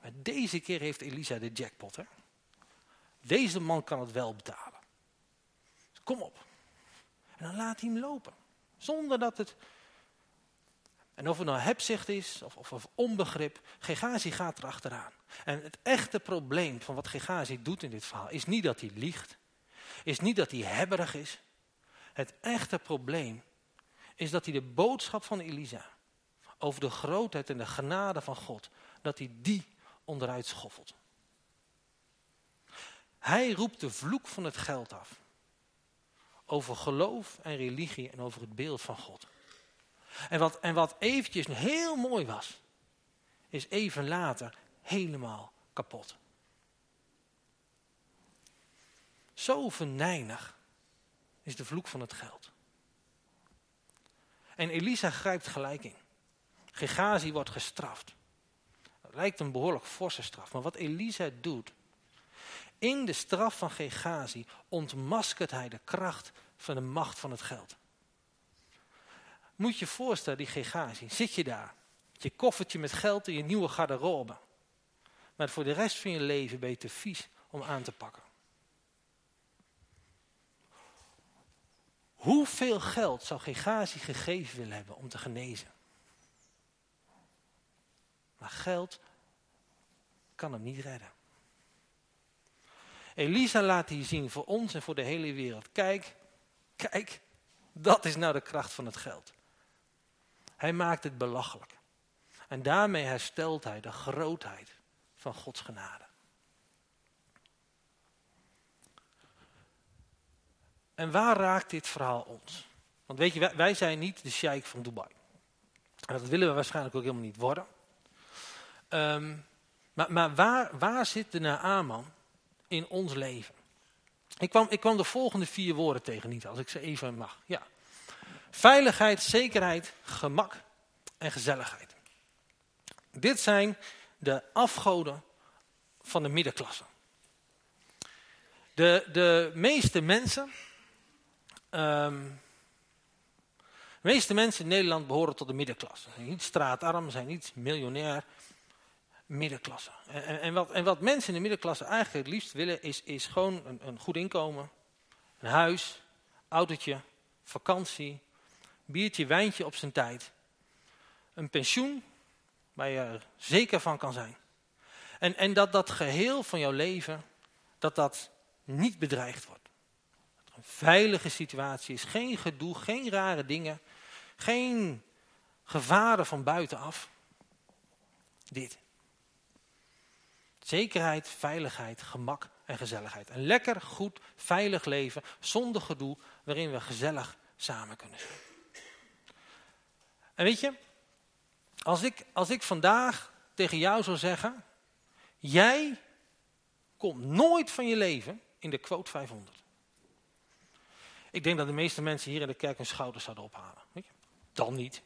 Maar deze keer heeft Elisa de jackpot. Hè? Deze man kan het wel betalen. Dus kom op. En dan laat hij hem lopen. Zonder dat het... En of het nou hebzicht is of, of, of onbegrip, Gegazi gaat erachteraan. En het echte probleem van wat Gegazi doet in dit verhaal is niet dat hij liegt. Is niet dat hij hebberig is. Het echte probleem is dat hij de boodschap van Elisa over de grootheid en de genade van God, dat hij die onderuit schoffelt. Hij roept de vloek van het geld af. Over geloof en religie en over het beeld van God. En wat, en wat eventjes heel mooi was, is even later helemaal kapot. Zo venijnig is de vloek van het geld. En Elisa grijpt gelijk in. Gegazi wordt gestraft. Het lijkt een behoorlijk forse straf. Maar wat Elisa doet, in de straf van Gegazi ontmaskert hij de kracht van de macht van het geld. Moet je voorstellen, die Gegazi, zit je daar. Je koffertje met geld in je nieuwe garderobe. Maar voor de rest van je leven ben je te vies om aan te pakken. Hoeveel geld zou Gegazi gegeven willen hebben om te genezen? Maar geld kan hem niet redden. Elisa laat hier zien voor ons en voor de hele wereld. Kijk, kijk, dat is nou de kracht van het geld. Hij maakt het belachelijk. En daarmee herstelt hij de grootheid van Gods genade. En waar raakt dit verhaal ons? Want weet je, wij, zijn niet de sheik van Dubai. En dat willen we waarschijnlijk ook helemaal niet worden. Ehm, maar, maar waar, waar zit de Naaman in ons leven? Ik kwam, ik kwam de volgende vier woorden tegen, niet als ik ze even mag. Ja. Veiligheid, zekerheid, gemak en gezelligheid. Dit zijn de afgoden van de middenklasse. De, de meeste mensen Um, de meeste mensen in Nederland behoren tot de middenklasse. Zijn niet straatarm, zijn niet miljonair. Middenklasse. En, en, wat, en wat mensen in de middenklasse eigenlijk het liefst willen is, is gewoon een, een goed inkomen. Een huis, autootje, vakantie, biertje, wijntje op zijn tijd. Een pensioen waar je er zeker van kan zijn. En, en dat dat geheel van jouw leven, dat dat niet bedreigd wordt veilige situatie is. Geen gedoe, geen rare dingen. Geen gevaren van buitenaf. Dit. Zekerheid, veiligheid, gemak en gezelligheid. Een lekker, goed, veilig leven zonder gedoe waarin we gezellig samen kunnen zijn. En weet je, als ik, als ik vandaag tegen jou zou zeggen, jij komt nooit van je leven in de quote 500. Ik denk dat de meeste mensen hier in de kerk hun schouders zouden ophalen. Dan niet.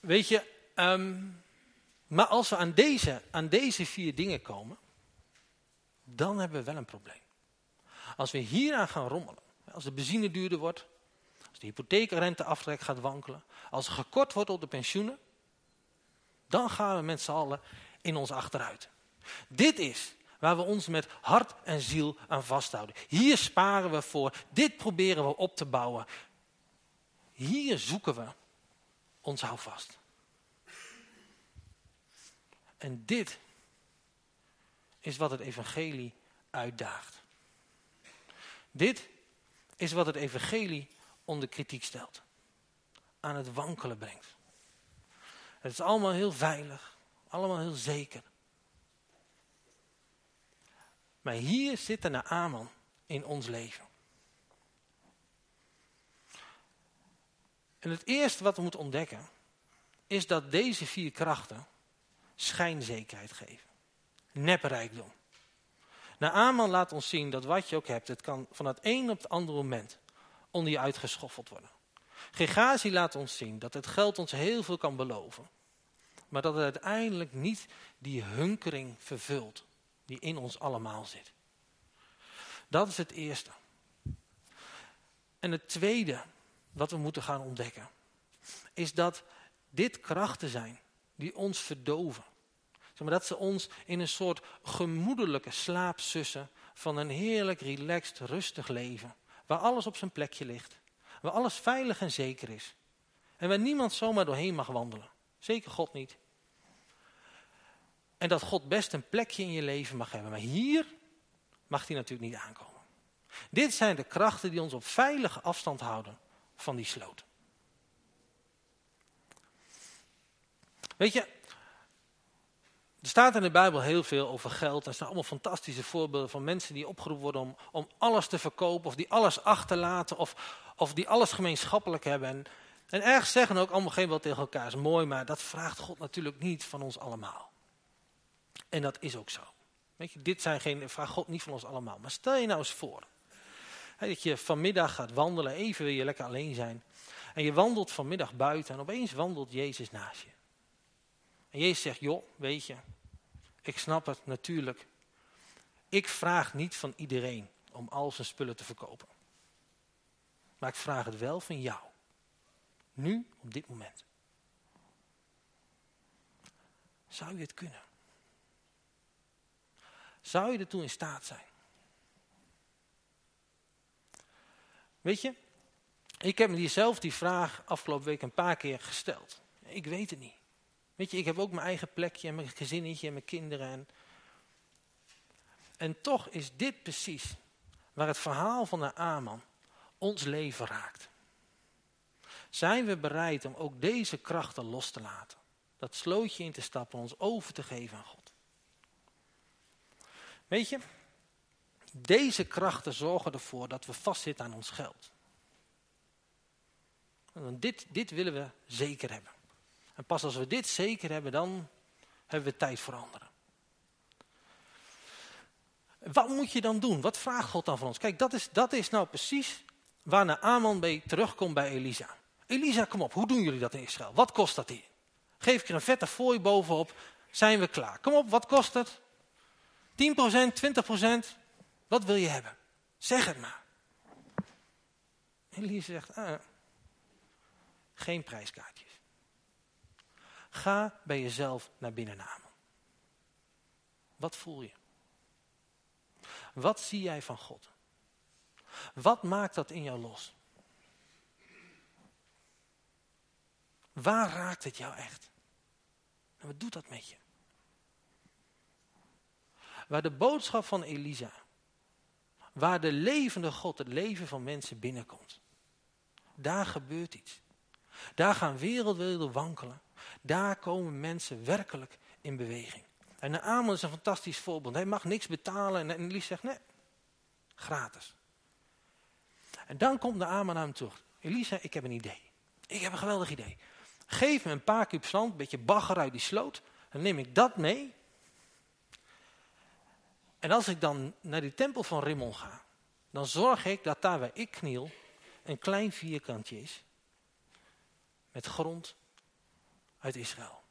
Weet je, ehm, maar als we aan deze, aan deze vier dingen komen, dan hebben we wel een probleem. Als we hieraan gaan rommelen, als de benzine duurder wordt, als de hypotheekrenteaftrek gaat wankelen, als er gekort wordt op de pensioenen, dan gaan we met z'n allen in ons achteruit. Dit is waar we ons met hart en ziel aan vasthouden. Hier sparen we voor, dit proberen we op te bouwen. Hier zoeken we ons houvast. En dit is wat het evangelie uitdaagt. Dit is wat het evangelie onder kritiek stelt. Aan het wankelen brengt. Het is allemaal heel veilig, allemaal heel zeker. Maar hier zit een Naaman in ons leven. En het eerste wat we moeten ontdekken, is dat deze vier krachten schijnzekerheid geven. Neprijkdom. Naaman laat ons zien dat wat je ook hebt, het kan van het een op het andere moment onder je uitgeschoffeld worden. Gegazi laat ons zien dat het geld ons heel veel kan beloven. Maar dat het uiteindelijk niet die hunkering vervult die in ons allemaal zit. Dat is het eerste. En het tweede wat we moeten gaan ontdekken, is dat dit krachten zijn die ons verdoven. Zeg maar dat ze ons in een soort gemoedelijke slaap sussen van een heerlijk, relaxed, rustig leven. Waar alles op zijn plekje ligt. Waar alles veilig en zeker is. En waar niemand zomaar doorheen mag wandelen. Zeker God niet. En dat God best een plekje in je leven mag hebben. Maar hier mag hij natuurlijk niet aankomen. Dit zijn de krachten die ons op veilige afstand houden van die sloot. Weet je, er staat in de Bijbel heel veel over geld. Er staan allemaal fantastische voorbeelden van mensen die opgeroepen worden om, om alles te verkopen. Of die alles achterlaten. Of, of die alles gemeenschappelijk hebben. En, en ergens zeggen ook allemaal geen wel tegen elkaar. is mooi, maar dat vraagt God natuurlijk niet van ons allemaal. En dat is ook zo. Weet je, dit zijn geen, vraagt God niet van ons allemaal. Maar stel je nou eens voor. Hè, dat je vanmiddag gaat wandelen. Even wil je lekker alleen zijn. En je wandelt vanmiddag buiten. En opeens wandelt Jezus naast je. En Jezus zegt, joh, weet je, ik snap het natuurlijk. Ik vraag niet van iedereen om al zijn spullen te verkopen. Maar ik vraag het wel van jou. Nu, op dit moment. Zou je het kunnen? Zou je ertoe in staat zijn? Weet je, ik heb me diezelfde die vraag afgelopen week een paar keer gesteld. Ik weet het niet. Weet je, ik heb ook mijn eigen plekje en mijn gezinnetje en mijn kinderen. En, en toch is dit precies waar het verhaal van de Aman ons leven raakt. Zijn we bereid om ook deze krachten los te laten? Dat slootje in te stappen, ons over te geven aan God. Weet je, deze krachten zorgen ervoor dat we vastzitten aan ons geld. dit, dit willen we zeker hebben. En pas als we dit zeker hebben, dan hebben we tijd voor anderen. Wat moet je dan doen? Wat vraagt God dan van ons? Kijk, dat is, dat is nou precies waar Naaman bij terugkomt bij Elisa. Elisa, kom op, hoe doen jullie dat in Israël? Wat kost dat hier? Geef ik er een vette fooi bovenop, zijn we klaar. Kom op, wat kost het? 10%, 20%? Wat wil je hebben? Zeg het maar. Elisa zegt, ah, geen prijskaartjes. Ga bij jezelf naar binnen namen. Wat voel je? Wat zie jij van God? Wat maakt dat in jou los? Waar raakt het jou echt? En wat doet dat met je? Waar de boodschap van Elisa, waar de levende God het leven van mensen binnenkomt, daar gebeurt iets. Daar gaan wereldwerelden wankelen. Daar komen mensen werkelijk in beweging. En de Amon is een fantastisch voorbeeld. Hij mag niks betalen. En Elise zegt, nee, gratis. En dan komt de Amon naar hem terug. Elise, ik heb een idee. Ik heb een geweldig idee. Geef me een paar kuub zand, een beetje bagger uit die sloot. Dan neem ik dat mee. En als ik dan naar die tempel van Rimmel ga, dan zorg ik dat daar waar ik kniel, een klein vierkantje is. Met grond uit Israël.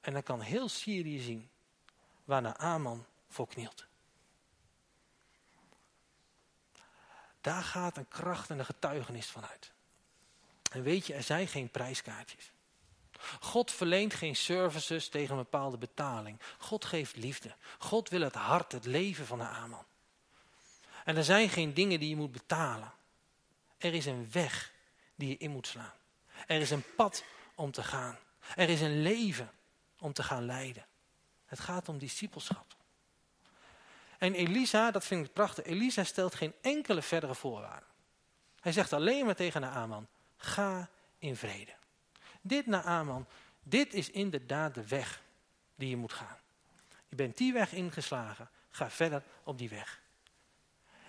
En dan kan heel Syrië zien waar Aman voor knielt. Daar gaat een kracht en een getuigenis van uit. En weet je, er zijn geen prijskaartjes. God verleent geen services tegen een bepaalde betaling. God geeft liefde. God wil het hart, het leven van de Aman. En er zijn geen dingen die je moet betalen. Er is een weg die je in moet slaan. Er is een pad om te gaan. Er is een leven om te gaan leiden. Het gaat om discipelschap. En Elisa, dat vind ik prachtig, Elisa stelt geen enkele verdere voorwaarden. Hij zegt alleen maar tegen Naaman, ga in vrede. Dit Naaman, dit is inderdaad de weg die je moet gaan. Je bent die weg ingeslagen, Ga verder op die weg.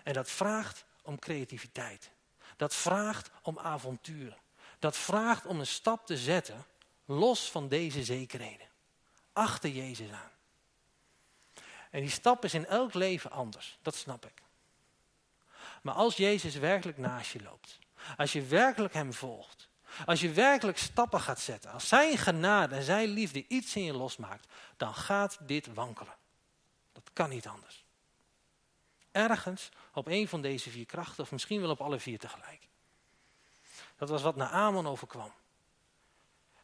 En dat vraagt om creativiteit. Dat vraagt om avonturen. Dat vraagt om een stap te zetten, los van deze zekerheden. Achter Jezus aan. En die stap is in elk leven anders, dat snap ik. Maar als Jezus werkelijk naast je loopt, als je werkelijk Hem volgt, als je werkelijk stappen gaat zetten, als Zijn genade en Zijn liefde iets in je losmaakt, dan gaat dit wankelen. Dat kan niet anders. Ergens op een van deze vier krachten, of misschien wel op alle vier tegelijk. Dat was wat naar Amon overkwam.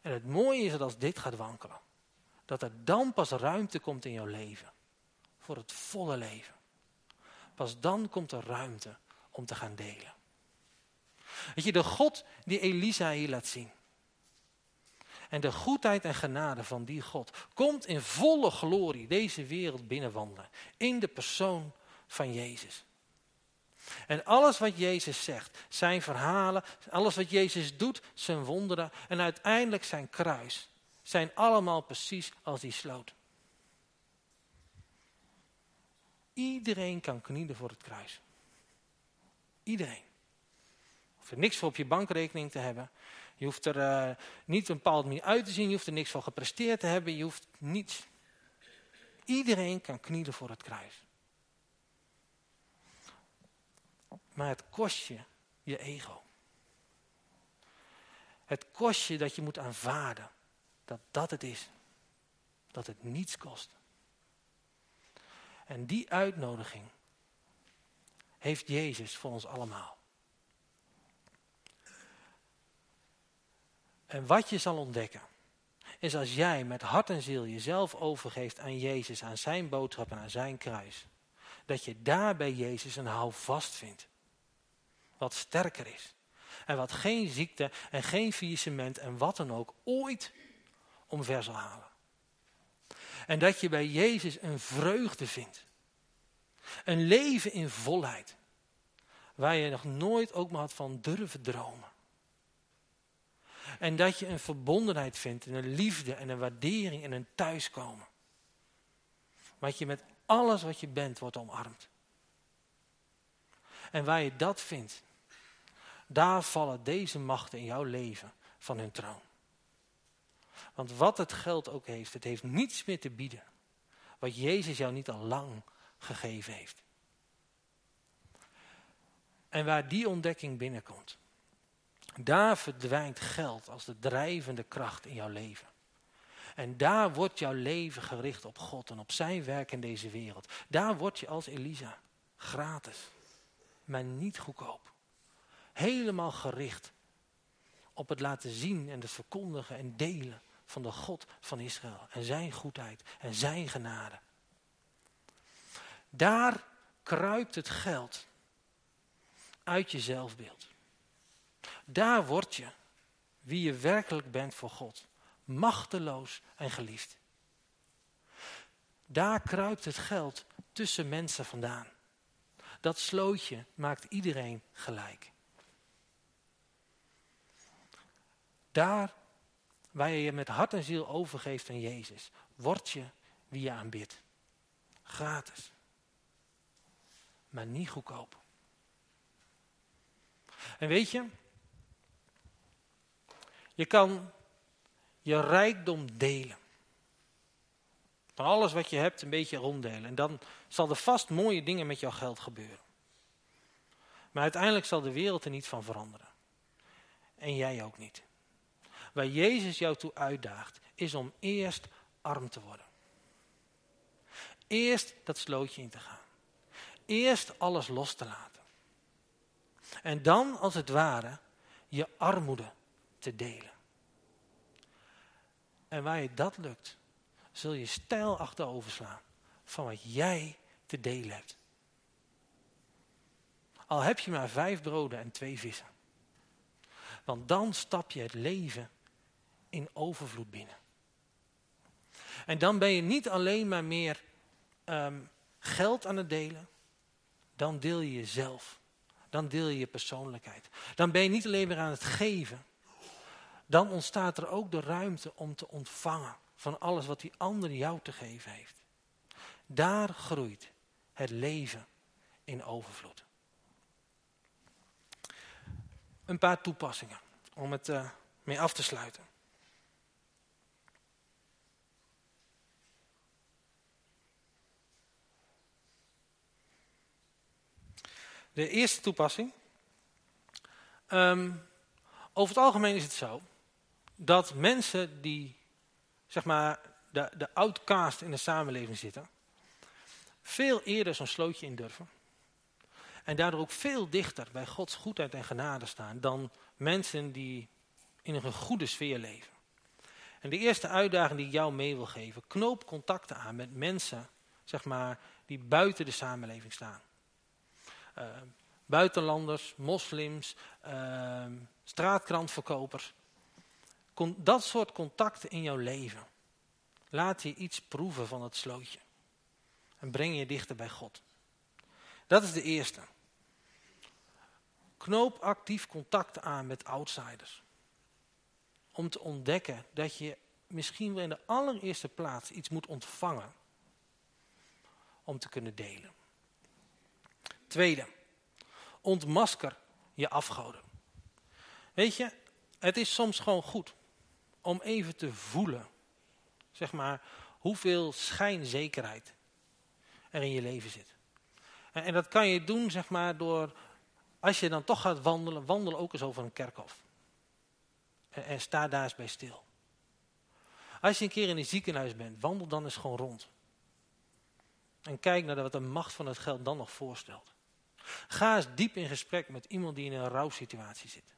En het mooie is dat als dit gaat wankelen, dat er dan pas ruimte komt in jouw leven. Voor het volle leven. Pas dan komt er ruimte om te gaan delen. Weet je, de God die Elisa hier laat zien. En de goedheid en genade van die God komt in volle glorie deze wereld binnenwandelen. In de persoon van Jezus. En alles wat Jezus zegt, zijn verhalen, alles wat Jezus doet, zijn wonderen en uiteindelijk zijn kruis, zijn allemaal precies als die sloot. Iedereen kan knielen voor het kruis. Iedereen. Hoeft er niks voor op je bankrekening te hebben. Je hoeft er uh, niet een bepaald manier uit te zien. Je hoeft er niks voor gepresteerd te hebben. Je hoeft niets. Iedereen kan knielen voor het kruis. Maar het kost je je ego. Het kost je dat je moet aanvaarden dat dat het is. Dat het niets kost. En die uitnodiging heeft Jezus voor ons allemaal. En wat je zal ontdekken, is als jij met hart en ziel jezelf overgeeft aan Jezus, aan zijn boodschap en aan zijn kruis, dat je daar bij Jezus een houvast vindt. Wat sterker is. En wat geen ziekte en geen faillissement en wat dan ook ooit omver zal halen. En dat je bij Jezus een vreugde vindt. Een leven in volheid. Waar je nog nooit ook maar had van durven dromen. En dat je een verbondenheid vindt en een liefde en een waardering en een thuiskomen. Wat je met alles wat je bent wordt omarmd. En waar je dat vindt, daar vallen deze machten in jouw leven van hun troon. Want wat het geld ook heeft, het heeft niets meer te bieden. Wat Jezus jou niet al lang gegeven heeft. En waar die ontdekking binnenkomt, daar verdwijnt geld als de drijvende kracht in jouw leven. En daar wordt jouw leven gericht op God en op zijn werk in deze wereld. Daar word je als Elisa gratis, maar niet goedkoop. Helemaal gericht op het laten zien en het verkondigen en delen van de God van Israël. En zijn goedheid en zijn genade. Daar kruipt het geld uit je zelfbeeld. Daar word je wie je werkelijk bent voor God. Machteloos en geliefd. Daar kruipt het geld tussen mensen vandaan. Dat slootje maakt iedereen gelijk. Daar waar je je met hart en ziel overgeeft aan Jezus, word je wie je aanbidt. Gratis. Maar niet goedkoop. En weet je, je kan je rijkdom delen. Van alles wat je hebt een beetje ronddelen. En dan zal er vast mooie dingen met jouw geld gebeuren. Maar uiteindelijk zal de wereld er niet van veranderen. En jij ook niet. Waar Jezus jou toe uitdaagt, is om eerst arm te worden. Eerst dat slootje in te gaan. Eerst alles los te laten. En dan, als het ware, je armoede te delen. En waar je dat lukt, zul je stijl achterover slaan van wat jij te delen hebt. Al heb je maar vijf broden en twee vissen. Want dan stap je het leven in overvloed binnen. En dan ben je niet alleen maar meer ehm, geld aan het delen, dan deel je jezelf. Dan deel je je persoonlijkheid. Dan ben je niet alleen meer aan het geven. Dan ontstaat er ook de ruimte om te ontvangen van alles wat die ander jou te geven heeft. Daar groeit het leven in overvloed. Een paar toepassingen om het uh, mee af te sluiten. De eerste toepassing. Um, over het algemeen is het zo dat mensen die zeg maar de, de outcast in de samenleving zitten, veel eerder zo'n slootje in durven. En daardoor ook veel dichter bij Gods goedheid en genade staan dan mensen die in een goede sfeer leven. En de eerste uitdaging die ik jou mee wil geven, knoop contacten aan met mensen zeg maar, die buiten de samenleving staan. Uh, buitenlanders, moslims, uh, straatkrantverkopers. Dat soort contacten in jouw leven. Laat je iets proeven van het slootje. En breng je dichter bij God. Dat is de eerste. Knoop actief contact aan met outsiders. Om te ontdekken dat je misschien wel in de allereerste plaats iets moet ontvangen. Om te kunnen delen. Tweede, ontmasker je afgoden. Weet je, het is soms gewoon goed om even te voelen, zeg maar, hoeveel schijnzekerheid er in je leven zit. En, en dat kan je doen, zeg maar, door, als je dan toch gaat wandelen, wandel ook eens over een kerkhof. En, en sta daar eens bij stil. Als je een keer in een ziekenhuis bent, wandel dan eens gewoon rond. En kijk naar wat de macht van het geld dan nog voorstelt. Ga eens diep in gesprek met iemand die in een rouwsituatie zit.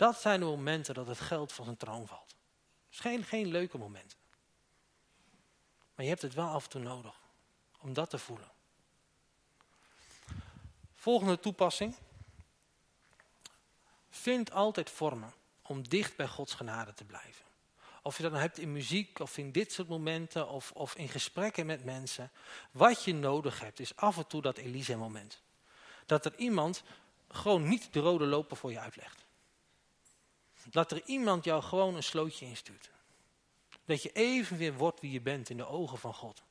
Dat zijn de momenten dat het geld van zijn troon valt. Het is geen, geen leuke momenten. Maar je hebt het wel af en toe nodig om dat te voelen. Volgende toepassing. Vind altijd vormen om dicht bij Gods genade te blijven. Of je dat nou hebt in muziek of in dit soort momenten of, of in gesprekken met mensen. Wat je nodig hebt is af en toe dat Elise moment. Dat er iemand gewoon niet de rode loper voor je uitlegt. Dat er iemand jou gewoon een slootje instuurt. Dat je even weer wordt wie je bent in de ogen van God.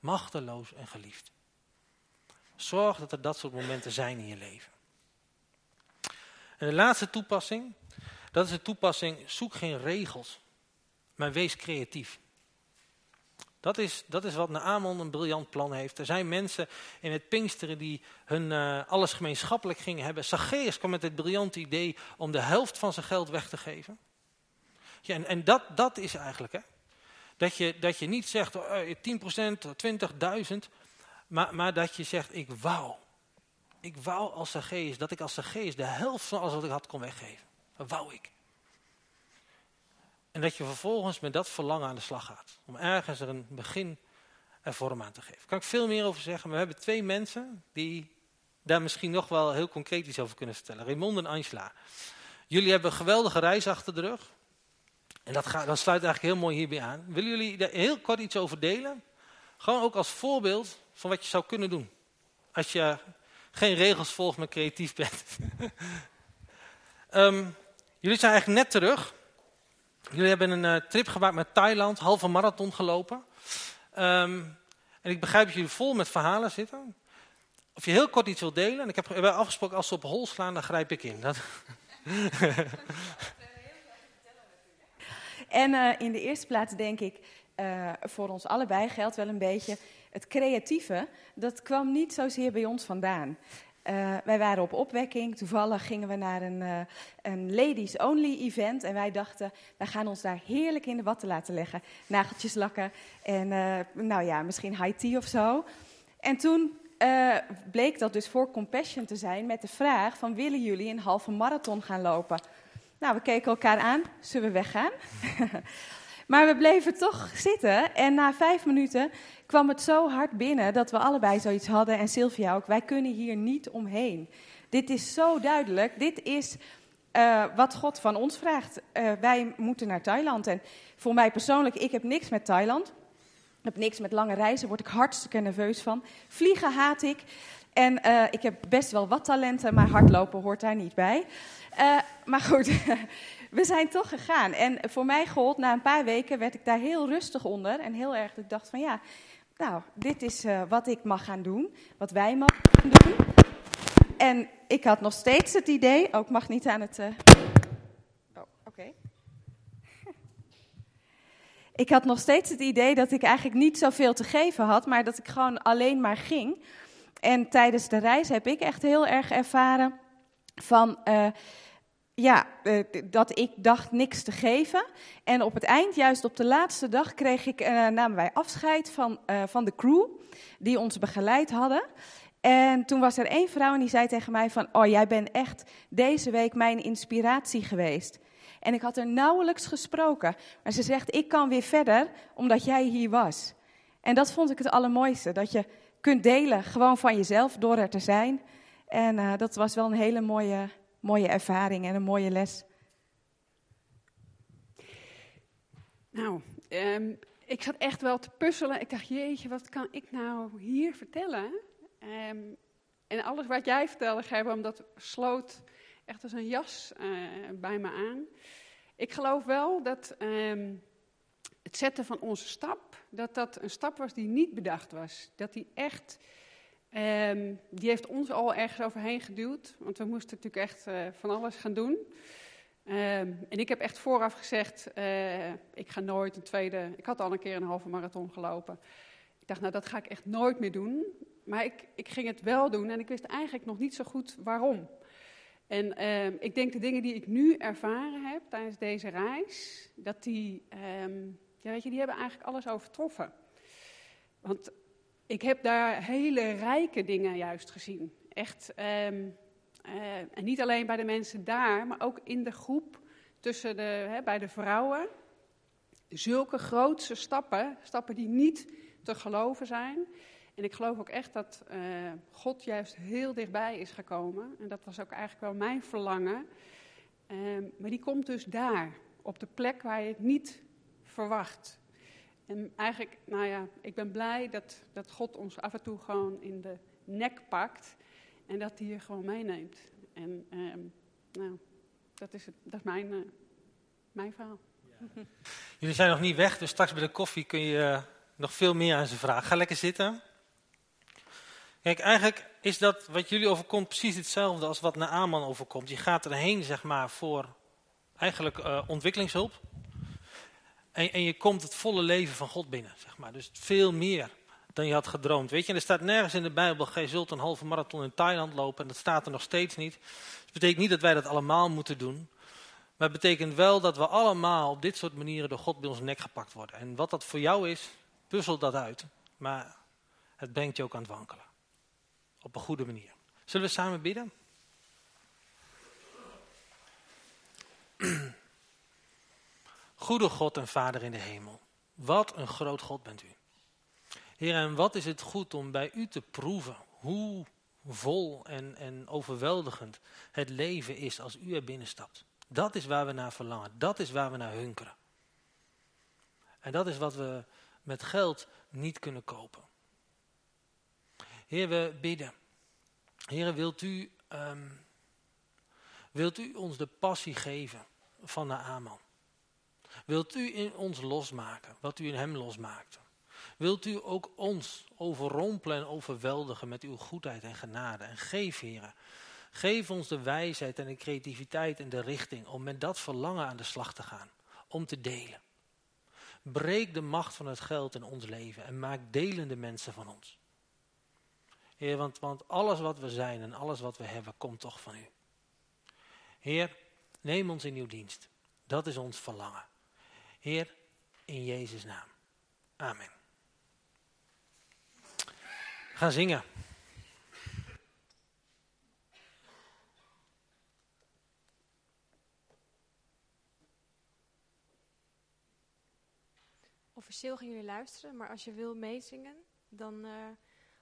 Machteloos en geliefd. Zorg dat er dat soort momenten zijn in je leven. En de laatste toepassing, dat is de toepassing, zoek geen regels maar wees creatief. Dat is, dat is wat een briljant plan heeft. Er zijn mensen in het Pinksteren die hun uh, alles gemeenschappelijk gingen hebben. Zacchaeus kwam met het briljante idee om de helft van zijn geld weg te geven. Ja, en en dat, dat is eigenlijk, hè. Dat je, dat je niet zegt oh, 10%, 20.000, maar, maar dat je zegt, ik wou. Ik wou als Zacchaeus, dat ik als Zacchaeus de helft van alles wat ik had kon weggeven. Dat wou ik. En dat je vervolgens met dat verlangen aan de slag gaat. Om ergens er een begin en vorm aan te geven. Daar kan ik veel meer over zeggen. Maar we hebben twee mensen die daar misschien nog wel heel concreet iets over kunnen vertellen. Raymond en Angela. Jullie hebben een geweldige reis achter de rug. En dat, sluit eigenlijk heel mooi hierbij aan. Willen jullie daar heel kort iets over delen? Gewoon ook als voorbeeld van wat je zou kunnen doen. Als je geen regels volgt, maar creatief bent. um, jullie zijn eigenlijk net terug Jullie hebben een uh, trip gemaakt met Thailand, halve marathon gelopen. Um, en ik begrijp dat jullie vol met verhalen zitten. Of je heel kort iets wilt delen. En ik heb afgesproken, als ze op hol slaan, dan grijp ik in. Dat... en uh, in de eerste plaats denk ik, uh, voor ons allebei geldt wel een beetje... het creatieve, dat kwam niet zozeer bij ons vandaan. Uh, wij waren op opwekking. Toevallig gingen we naar een, uh, een ladies only event. En wij dachten, wij gaan ons daar heerlijk in de watten laten leggen. Nageltjes lakken en uh, nou ja, misschien high tea of zo. En toen bleek dat dus voor Compassion te zijn met de vraag van willen jullie een halve marathon gaan lopen? Nou, we keken elkaar aan. Zullen we weggaan? maar we bleven toch zitten. En na vijf minuten kwam het zo hard binnen dat we allebei zoiets hadden. En Sylvia ook, wij kunnen hier niet omheen. Dit is zo duidelijk. Dit is uh, wat God van ons vraagt. Uh, wij moeten naar Thailand. En voor mij persoonlijk, ik heb niks met Thailand. Ik heb niks met lange reizen, word ik hartstikke nerveus van. Vliegen haat ik. En uh, ik heb best wel wat talenten, maar hardlopen hoort daar niet bij. maar goed, we zijn toch gegaan. En voor mij gold, na een paar weken werd ik daar heel rustig onder. En heel erg, ik dacht van ja, nou, dit is eh, wat ik mag gaan doen, wat wij mogen gaan doen. En ik had nog steeds het idee, ook mag niet aan het. Uh... Oh, oké. ik had nog steeds het idee dat ik eigenlijk niet zoveel te geven had, maar dat ik gewoon alleen maar ging. En tijdens de reis heb ik echt heel erg ervaren van. Uh, ja, uh, dat ik dacht niks te geven. En op het eind, juist op de laatste dag, kreeg ik, uh, namen wij afscheid van, uh, van de crew die ons begeleid hadden. En toen was er één vrouw en die zei tegen mij van, oh jij bent echt deze week mijn inspiratie geweest. En ik had er nauwelijks gesproken, maar ze zegt, ik kan weer verder omdat jij hier was. En dat vond ik het allermooiste, dat je kunt delen gewoon van jezelf door er te zijn. En dat was wel een hele mooie mooie ervaring en een mooie les. Nou, um, ik zat echt wel te puzzelen. Ik dacht, jeetje, wat kan ik nou hier vertellen? Um, en alles wat jij vertelde, Gerben, dat sloot echt als een jas uh, bij me aan. Ik geloof wel dat um, het zetten van onze stap, dat dat een stap was die niet bedacht was. Dat die echt Um, die heeft ons al ergens overheen geduwd, want we moesten natuurlijk echt uh, van alles gaan doen. Um, en ik heb echt vooraf gezegd, uh, ik ga nooit een tweede, ik had al een keer een halve marathon gelopen. Ik dacht, nou dat ga ik echt nooit meer doen. Maar ik, ik ging het wel doen en ik wist eigenlijk nog niet zo goed waarom. En um, ik denk de dingen die ik nu ervaren heb tijdens deze reis, dat die, ja, weet je, die hebben eigenlijk alles overtroffen. Want ik heb daar hele rijke dingen juist gezien. Echt, um, uh, en niet alleen bij de mensen daar, maar ook in de groep tussen de, hè, bij de vrouwen. Zulke grootse stappen, stappen die niet te geloven zijn. En ik geloof ook echt dat uh, God juist heel dichtbij is gekomen. En dat was ook eigenlijk wel mijn verlangen. Um, maar die komt dus daar, op de plek waar je het niet verwacht. En eigenlijk, nou ja, ik ben blij dat, dat God ons af en toe gewoon in de nek pakt en dat hij je gewoon meeneemt. En uh, nou, dat is, het, dat is mijn, uh, mijn verhaal. Jullie zijn nog niet weg, dus straks bij de koffie kun je uh, nog veel meer aan ze vragen. Ga lekker zitten. Kijk, eigenlijk is dat wat jullie overkomt precies hetzelfde als wat Naaman overkomt. Je gaat erheen, zeg maar, voor eigenlijk uh, ontwikkelingshulp. En, en, je komt het volle leven van God binnen, zeg maar. Dus veel meer dan je had gedroomd. Weet je, en er staat nergens in de Bijbel, gij zult een halve marathon in Thailand lopen. En dat staat er nog steeds niet. Dat betekent niet dat wij dat allemaal moeten doen. Maar het betekent wel dat we allemaal op dit soort manieren door God bij ons nek gepakt worden. En wat dat voor jou is, puzzel dat uit. Maar het brengt je ook aan het wankelen. Op een goede manier. Zullen we samen bidden? Goede God en Vader in de hemel, wat een groot God bent u. Heer, en wat is het goed om bij u te proeven hoe vol en, en overweldigend het leven is als u er binnenstapt. Dat is waar we naar verlangen, dat is waar we naar hunkeren. En dat is wat we met geld niet kunnen kopen. Heer, we bidden. Heer, wilt u, um, wilt u ons de passie geven van de Aman? Wilt u in ons losmaken wat u in hem losmaakte? Wilt u ook ons overrompelen en overweldigen met uw goedheid en genade? En geef, heren, geef ons de wijsheid en de creativiteit en de richting om met dat verlangen aan de slag te gaan. Om te delen. Breek de macht van het geld in ons leven en maak delende mensen van ons. Heer, want, want alles wat we zijn en alles wat we hebben komt toch van u. Heer, neem ons in uw dienst. Dat is ons verlangen. Heer, in Jezus' naam. Amen. We gaan zingen. Officieel gaan jullie luisteren, maar als je wil meezingen, dan uh,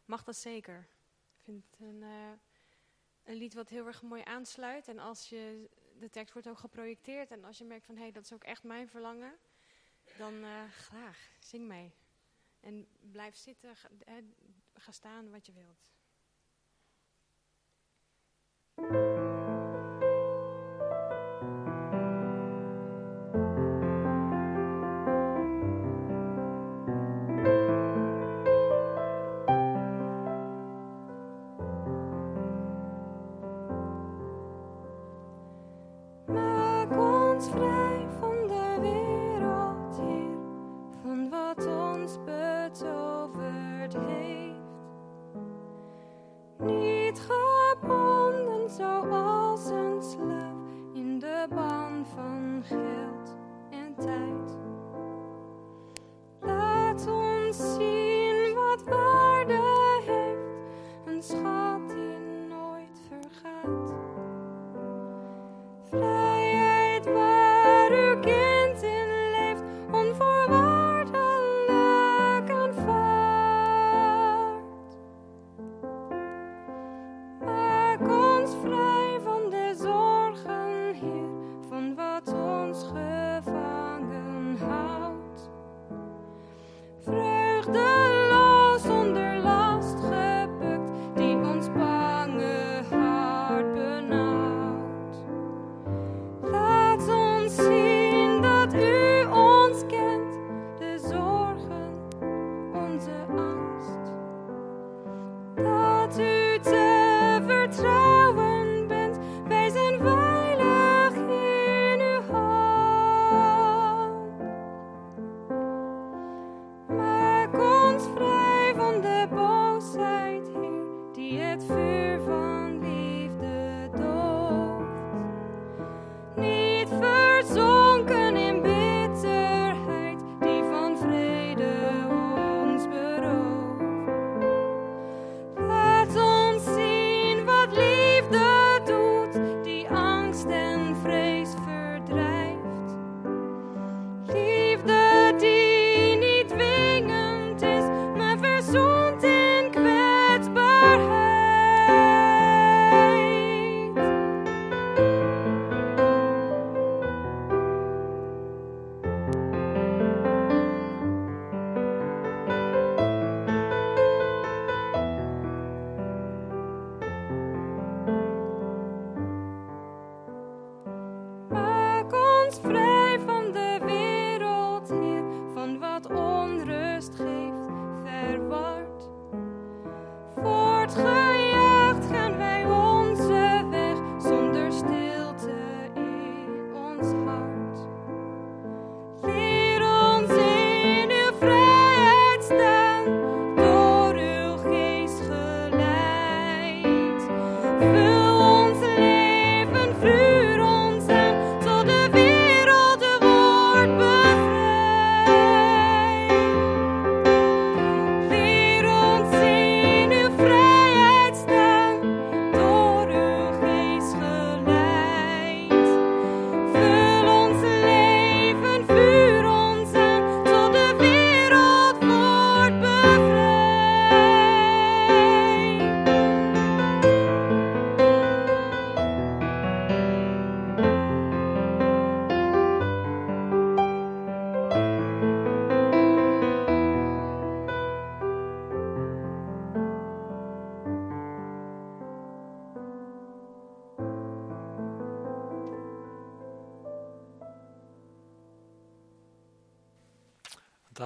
mag dat zeker. Ik vind het een, uh, een lied wat heel erg mooi aansluit. En als je, de tekst wordt ook geprojecteerd. En als je merkt van, hé, hey, dat is ook echt mijn verlangen dan uh, graag, zing mee. En blijf zitten, ga staan wat je wilt.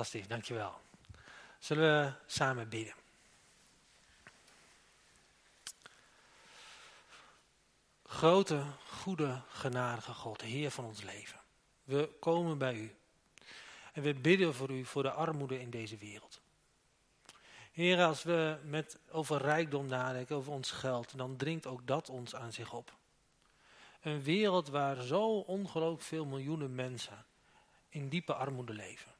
Fantastisch, dankjewel. Zullen we samen bidden? Grote, goede, genadige God, Heer van ons leven. We komen bij u. En we bidden voor u voor de armoede in deze wereld. Heer, als we met over rijkdom nadenken, over ons geld, dan dringt ook dat ons aan zich op. Een wereld waar zo ongelooflijk veel miljoenen mensen in diepe armoede leven.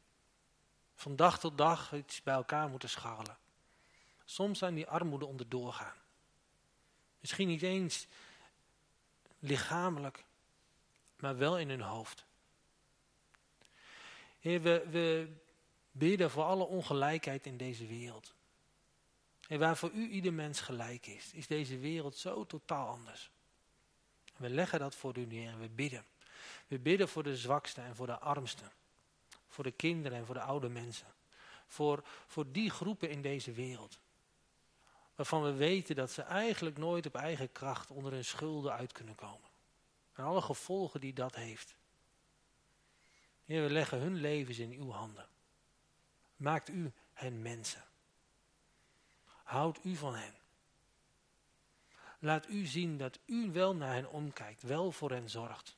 Van dag tot dag iets bij elkaar moeten scharrelen. Soms zijn die armoede onderdoor gaan. Misschien niet eens lichamelijk, maar wel in hun hoofd. Heer, we, we bidden voor alle ongelijkheid in deze wereld. En waar voor u ieder mens gelijk is, is deze wereld zo totaal anders. We leggen dat voor u neer en we bidden. We bidden voor de zwakste en voor de armsten. Voor de kinderen en voor de oude mensen. Voor, voor die groepen in deze wereld. Waarvan we weten dat ze eigenlijk nooit op eigen kracht onder hun schulden uit kunnen komen. En alle gevolgen die dat heeft. Heer, we leggen hun levens in uw handen. Maakt u hen mensen. Houd u van hen. Laat u zien dat u wel naar hen omkijkt, wel voor hen zorgt.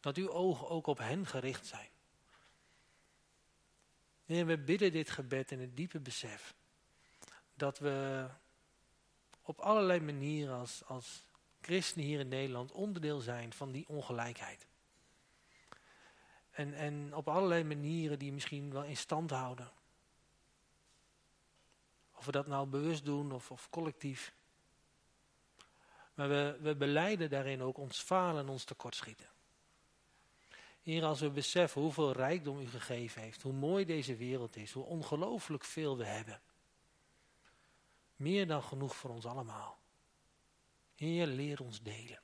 Dat uw ogen ook op hen gericht zijn. Heer, we bidden dit gebed in het diepe besef dat we op allerlei manieren als, als christenen hier in Nederland onderdeel zijn van die ongelijkheid. En, en op allerlei manieren die misschien wel in stand houden. Of we dat nou bewust doen of, of collectief. Maar we, we beleiden daarin ook ons falen en ons tekortschieten. Hier als we beseffen hoeveel rijkdom u gegeven heeft, hoe mooi deze wereld is, hoe ongelooflijk veel we hebben. Meer dan genoeg voor ons allemaal. Heer, leer ons delen.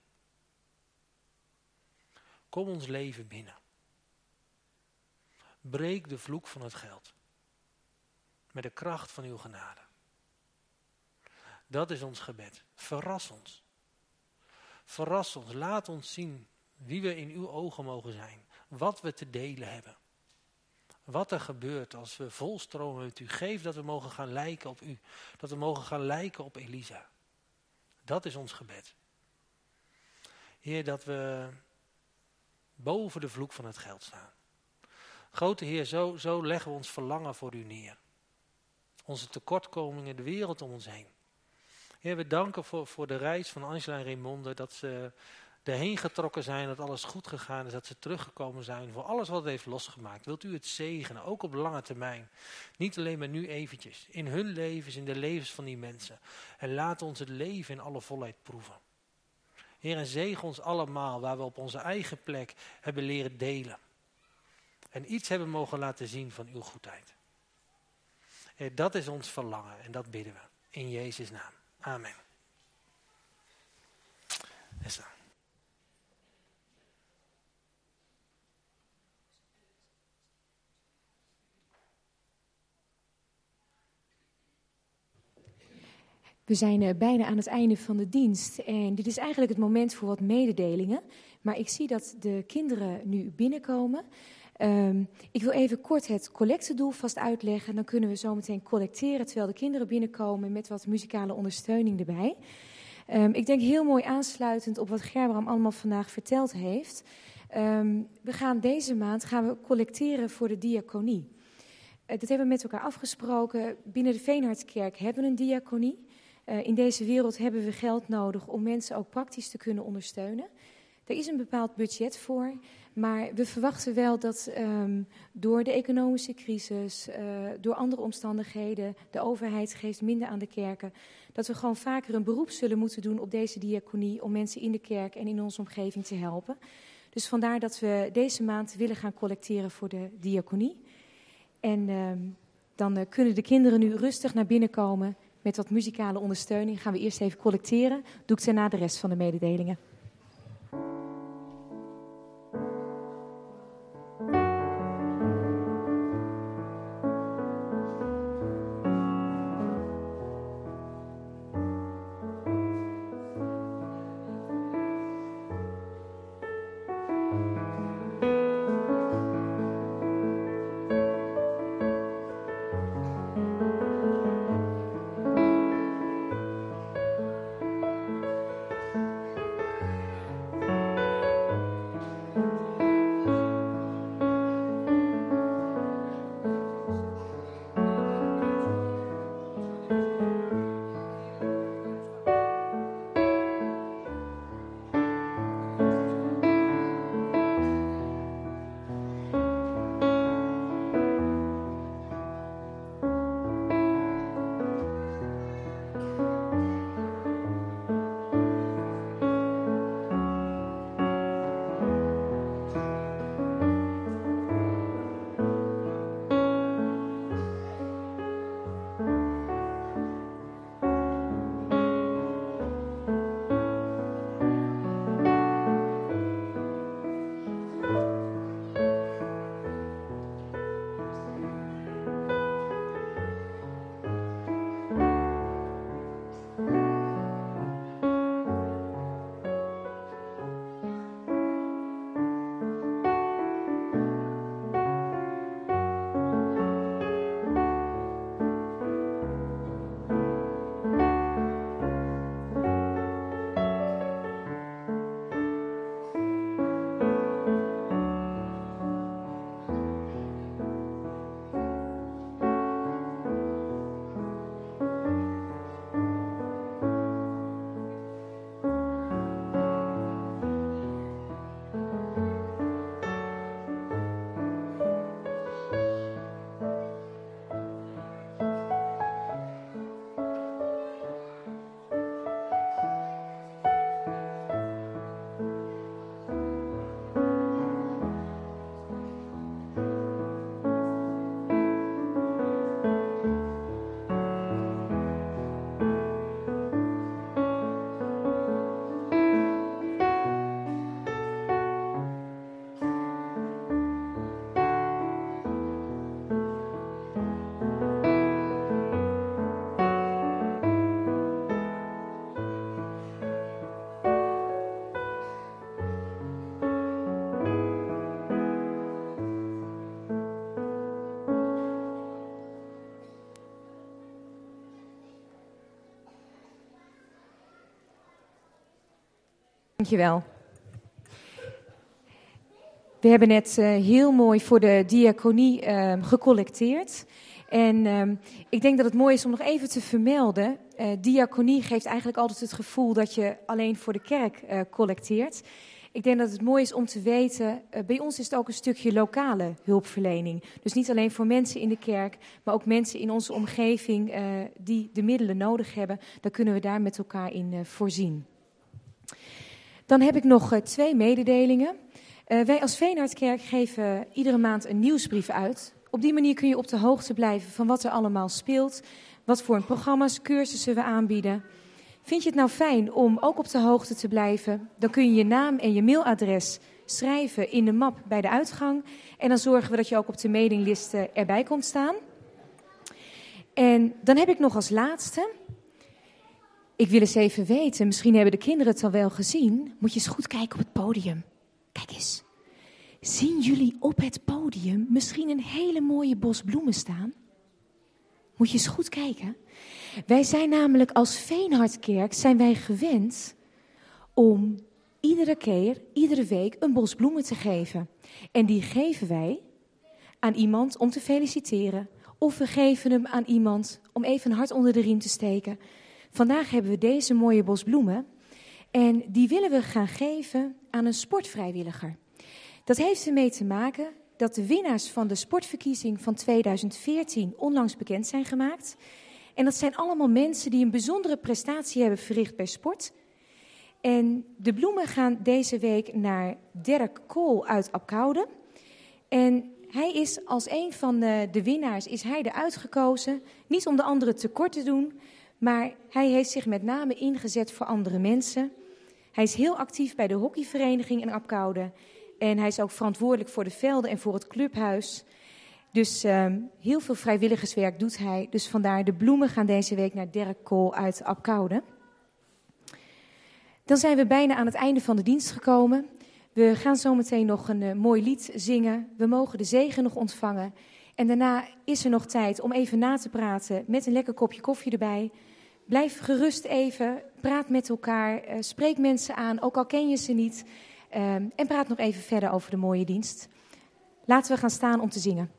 Kom ons leven binnen. Breek de vloek van het geld. Met de kracht van uw genade. Dat is ons gebed. Verras ons. Verras ons. Laat ons zien wie we in uw ogen mogen zijn. Wat we te delen hebben. Wat er gebeurt als we volstromen met u. Geef dat we mogen gaan lijken op u. Dat we mogen gaan lijken op Elisa. Dat is ons gebed. Heer, dat we boven de vloek van het geld staan. Grote Heer, zo, zo leggen we ons verlangen voor u neer. Onze tekortkomingen, de wereld om ons heen. Heer, we danken voor, voor de reis van Angela en Raymonde, dat ze erheen getrokken zijn, dat alles goed gegaan is, dat ze teruggekomen zijn voor alles wat het heeft losgemaakt. Wilt u het zegenen, ook op lange termijn. Niet alleen maar nu eventjes. In hun levens, in de levens van die mensen. En laat ons het leven in alle volheid proeven. Heer, en zegen ons allemaal waar we op onze eigen plek hebben leren delen. En iets hebben mogen laten zien van uw goedheid. Dat is ons verlangen en dat bidden we. In Jezus' naam. Amen. Esther. We zijn eh, bijna aan het einde van de dienst en dit is eigenlijk het moment voor wat mededelingen. Maar ik zie dat de kinderen nu binnenkomen. Um, ik wil even kort het collectedoel vast uitleggen. Dan kunnen we zo meteen collecteren terwijl de kinderen binnenkomen met wat muzikale ondersteuning erbij. Um, ik denk heel mooi aansluitend op wat Gerbram allemaal vandaag verteld heeft. Um, we gaan deze maand gaan we collecteren voor de diaconie. Uh, dat hebben we met elkaar afgesproken. Binnen de Veenhardskerk hebben we een diaconie. Uh, in deze wereld hebben we geld nodig om mensen ook praktisch te kunnen ondersteunen. Er is een bepaald budget voor, maar we verwachten wel dat um, door de economische crisis, uh, door andere omstandigheden, de overheid geeft minder aan de kerken, dat we gewoon vaker een beroep zullen moeten doen op deze diaconie om mensen in de kerk en in onze omgeving te helpen. Dus vandaar dat we deze maand willen gaan collecteren voor de diaconie. En um, dan uh, kunnen de kinderen nu rustig naar binnen komen met wat muzikale ondersteuning. Gaan we eerst even collecteren. Doe ik daarna de rest van de mededelingen. Dankjewel. We hebben net eh, heel mooi voor de diaconie ehm, gecollecteerd. En ehm, ik denk dat het mooi is om nog even te vermelden. Uh, diaconie geeft eigenlijk altijd het gevoel dat je alleen voor de kerk eh, collecteert. Ik denk dat het mooi is om te weten, bij ons is het ook een stukje lokale hulpverlening. Dus niet alleen voor mensen in de kerk, maar ook mensen in onze omgeving die de middelen nodig hebben. Dan kunnen we daar met elkaar in voorzien. Dan heb ik nog twee mededelingen. Uh, wij als Veenhardkerk geven iedere maand een nieuwsbrief uit. Op die manier kun je op de hoogte blijven van wat er allemaal speelt, wat voor programma's, cursussen we aanbieden. Vind je het nou fijn om ook op de hoogte te blijven? Dan kun je je naam en je mailadres schrijven in de map bij de uitgang. En dan zorgen we dat je ook op de mailinglisten erbij komt staan. En dan heb ik nog als laatste. Ik wil eens even weten, misschien hebben de kinderen het al wel gezien. Moet je eens goed kijken op het podium. Kijk eens. Zien jullie op het podium misschien een hele mooie bos bloemen staan? Moet je eens goed kijken. Wij zijn namelijk als Veenhardkerk zijn wij gewend om iedere keer, iedere week een bos bloemen te geven. En die geven wij aan iemand om te feliciteren. Of we geven hem aan iemand om even een hart onder de riem te steken. Vandaag hebben we deze mooie bos bloemen. En die willen we gaan geven aan een sportvrijwilliger. Dat heeft ermee te maken dat de winnaars van de sportverkiezing van 2014 onlangs bekend zijn gemaakt. En dat zijn allemaal mensen die een bijzondere prestatie hebben verricht bij sport. En de bloemen gaan deze week naar Dirk Kool uit Apkoude. En hij is als een van de, de winnaars is hij eruit gekozen. Niet om de anderen tekort te doen, maar hij heeft zich met name ingezet voor andere mensen. Hij is heel actief bij de hockeyvereniging in Apkoude. En hij is ook verantwoordelijk voor de velden en voor het clubhuis. Dus um, heel veel vrijwilligerswerk doet hij. Dus vandaar de bloemen gaan deze week naar Dirk Kool uit Apkoude. Dan zijn we bijna aan het einde van de dienst gekomen. We gaan zometeen nog een uh, mooi lied zingen. We mogen de zegen nog ontvangen. En daarna is er nog tijd om even na te praten met een lekker kopje koffie erbij. Blijf gerust even, praat met elkaar, uh, spreek mensen aan, ook al ken je ze niet. Uh, en praat nog even verder over de mooie dienst. Laten we gaan staan om te zingen.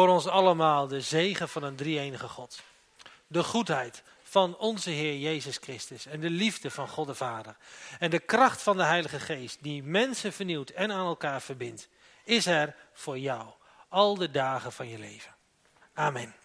Voor ons allemaal de zegen van een drie-enige God. De goedheid van onze Heer Jezus Christus en de liefde van God de Vader. En de kracht van de Heilige Geest die mensen vernieuwt en aan elkaar verbindt, is er voor jou al de dagen van je leven. Amen.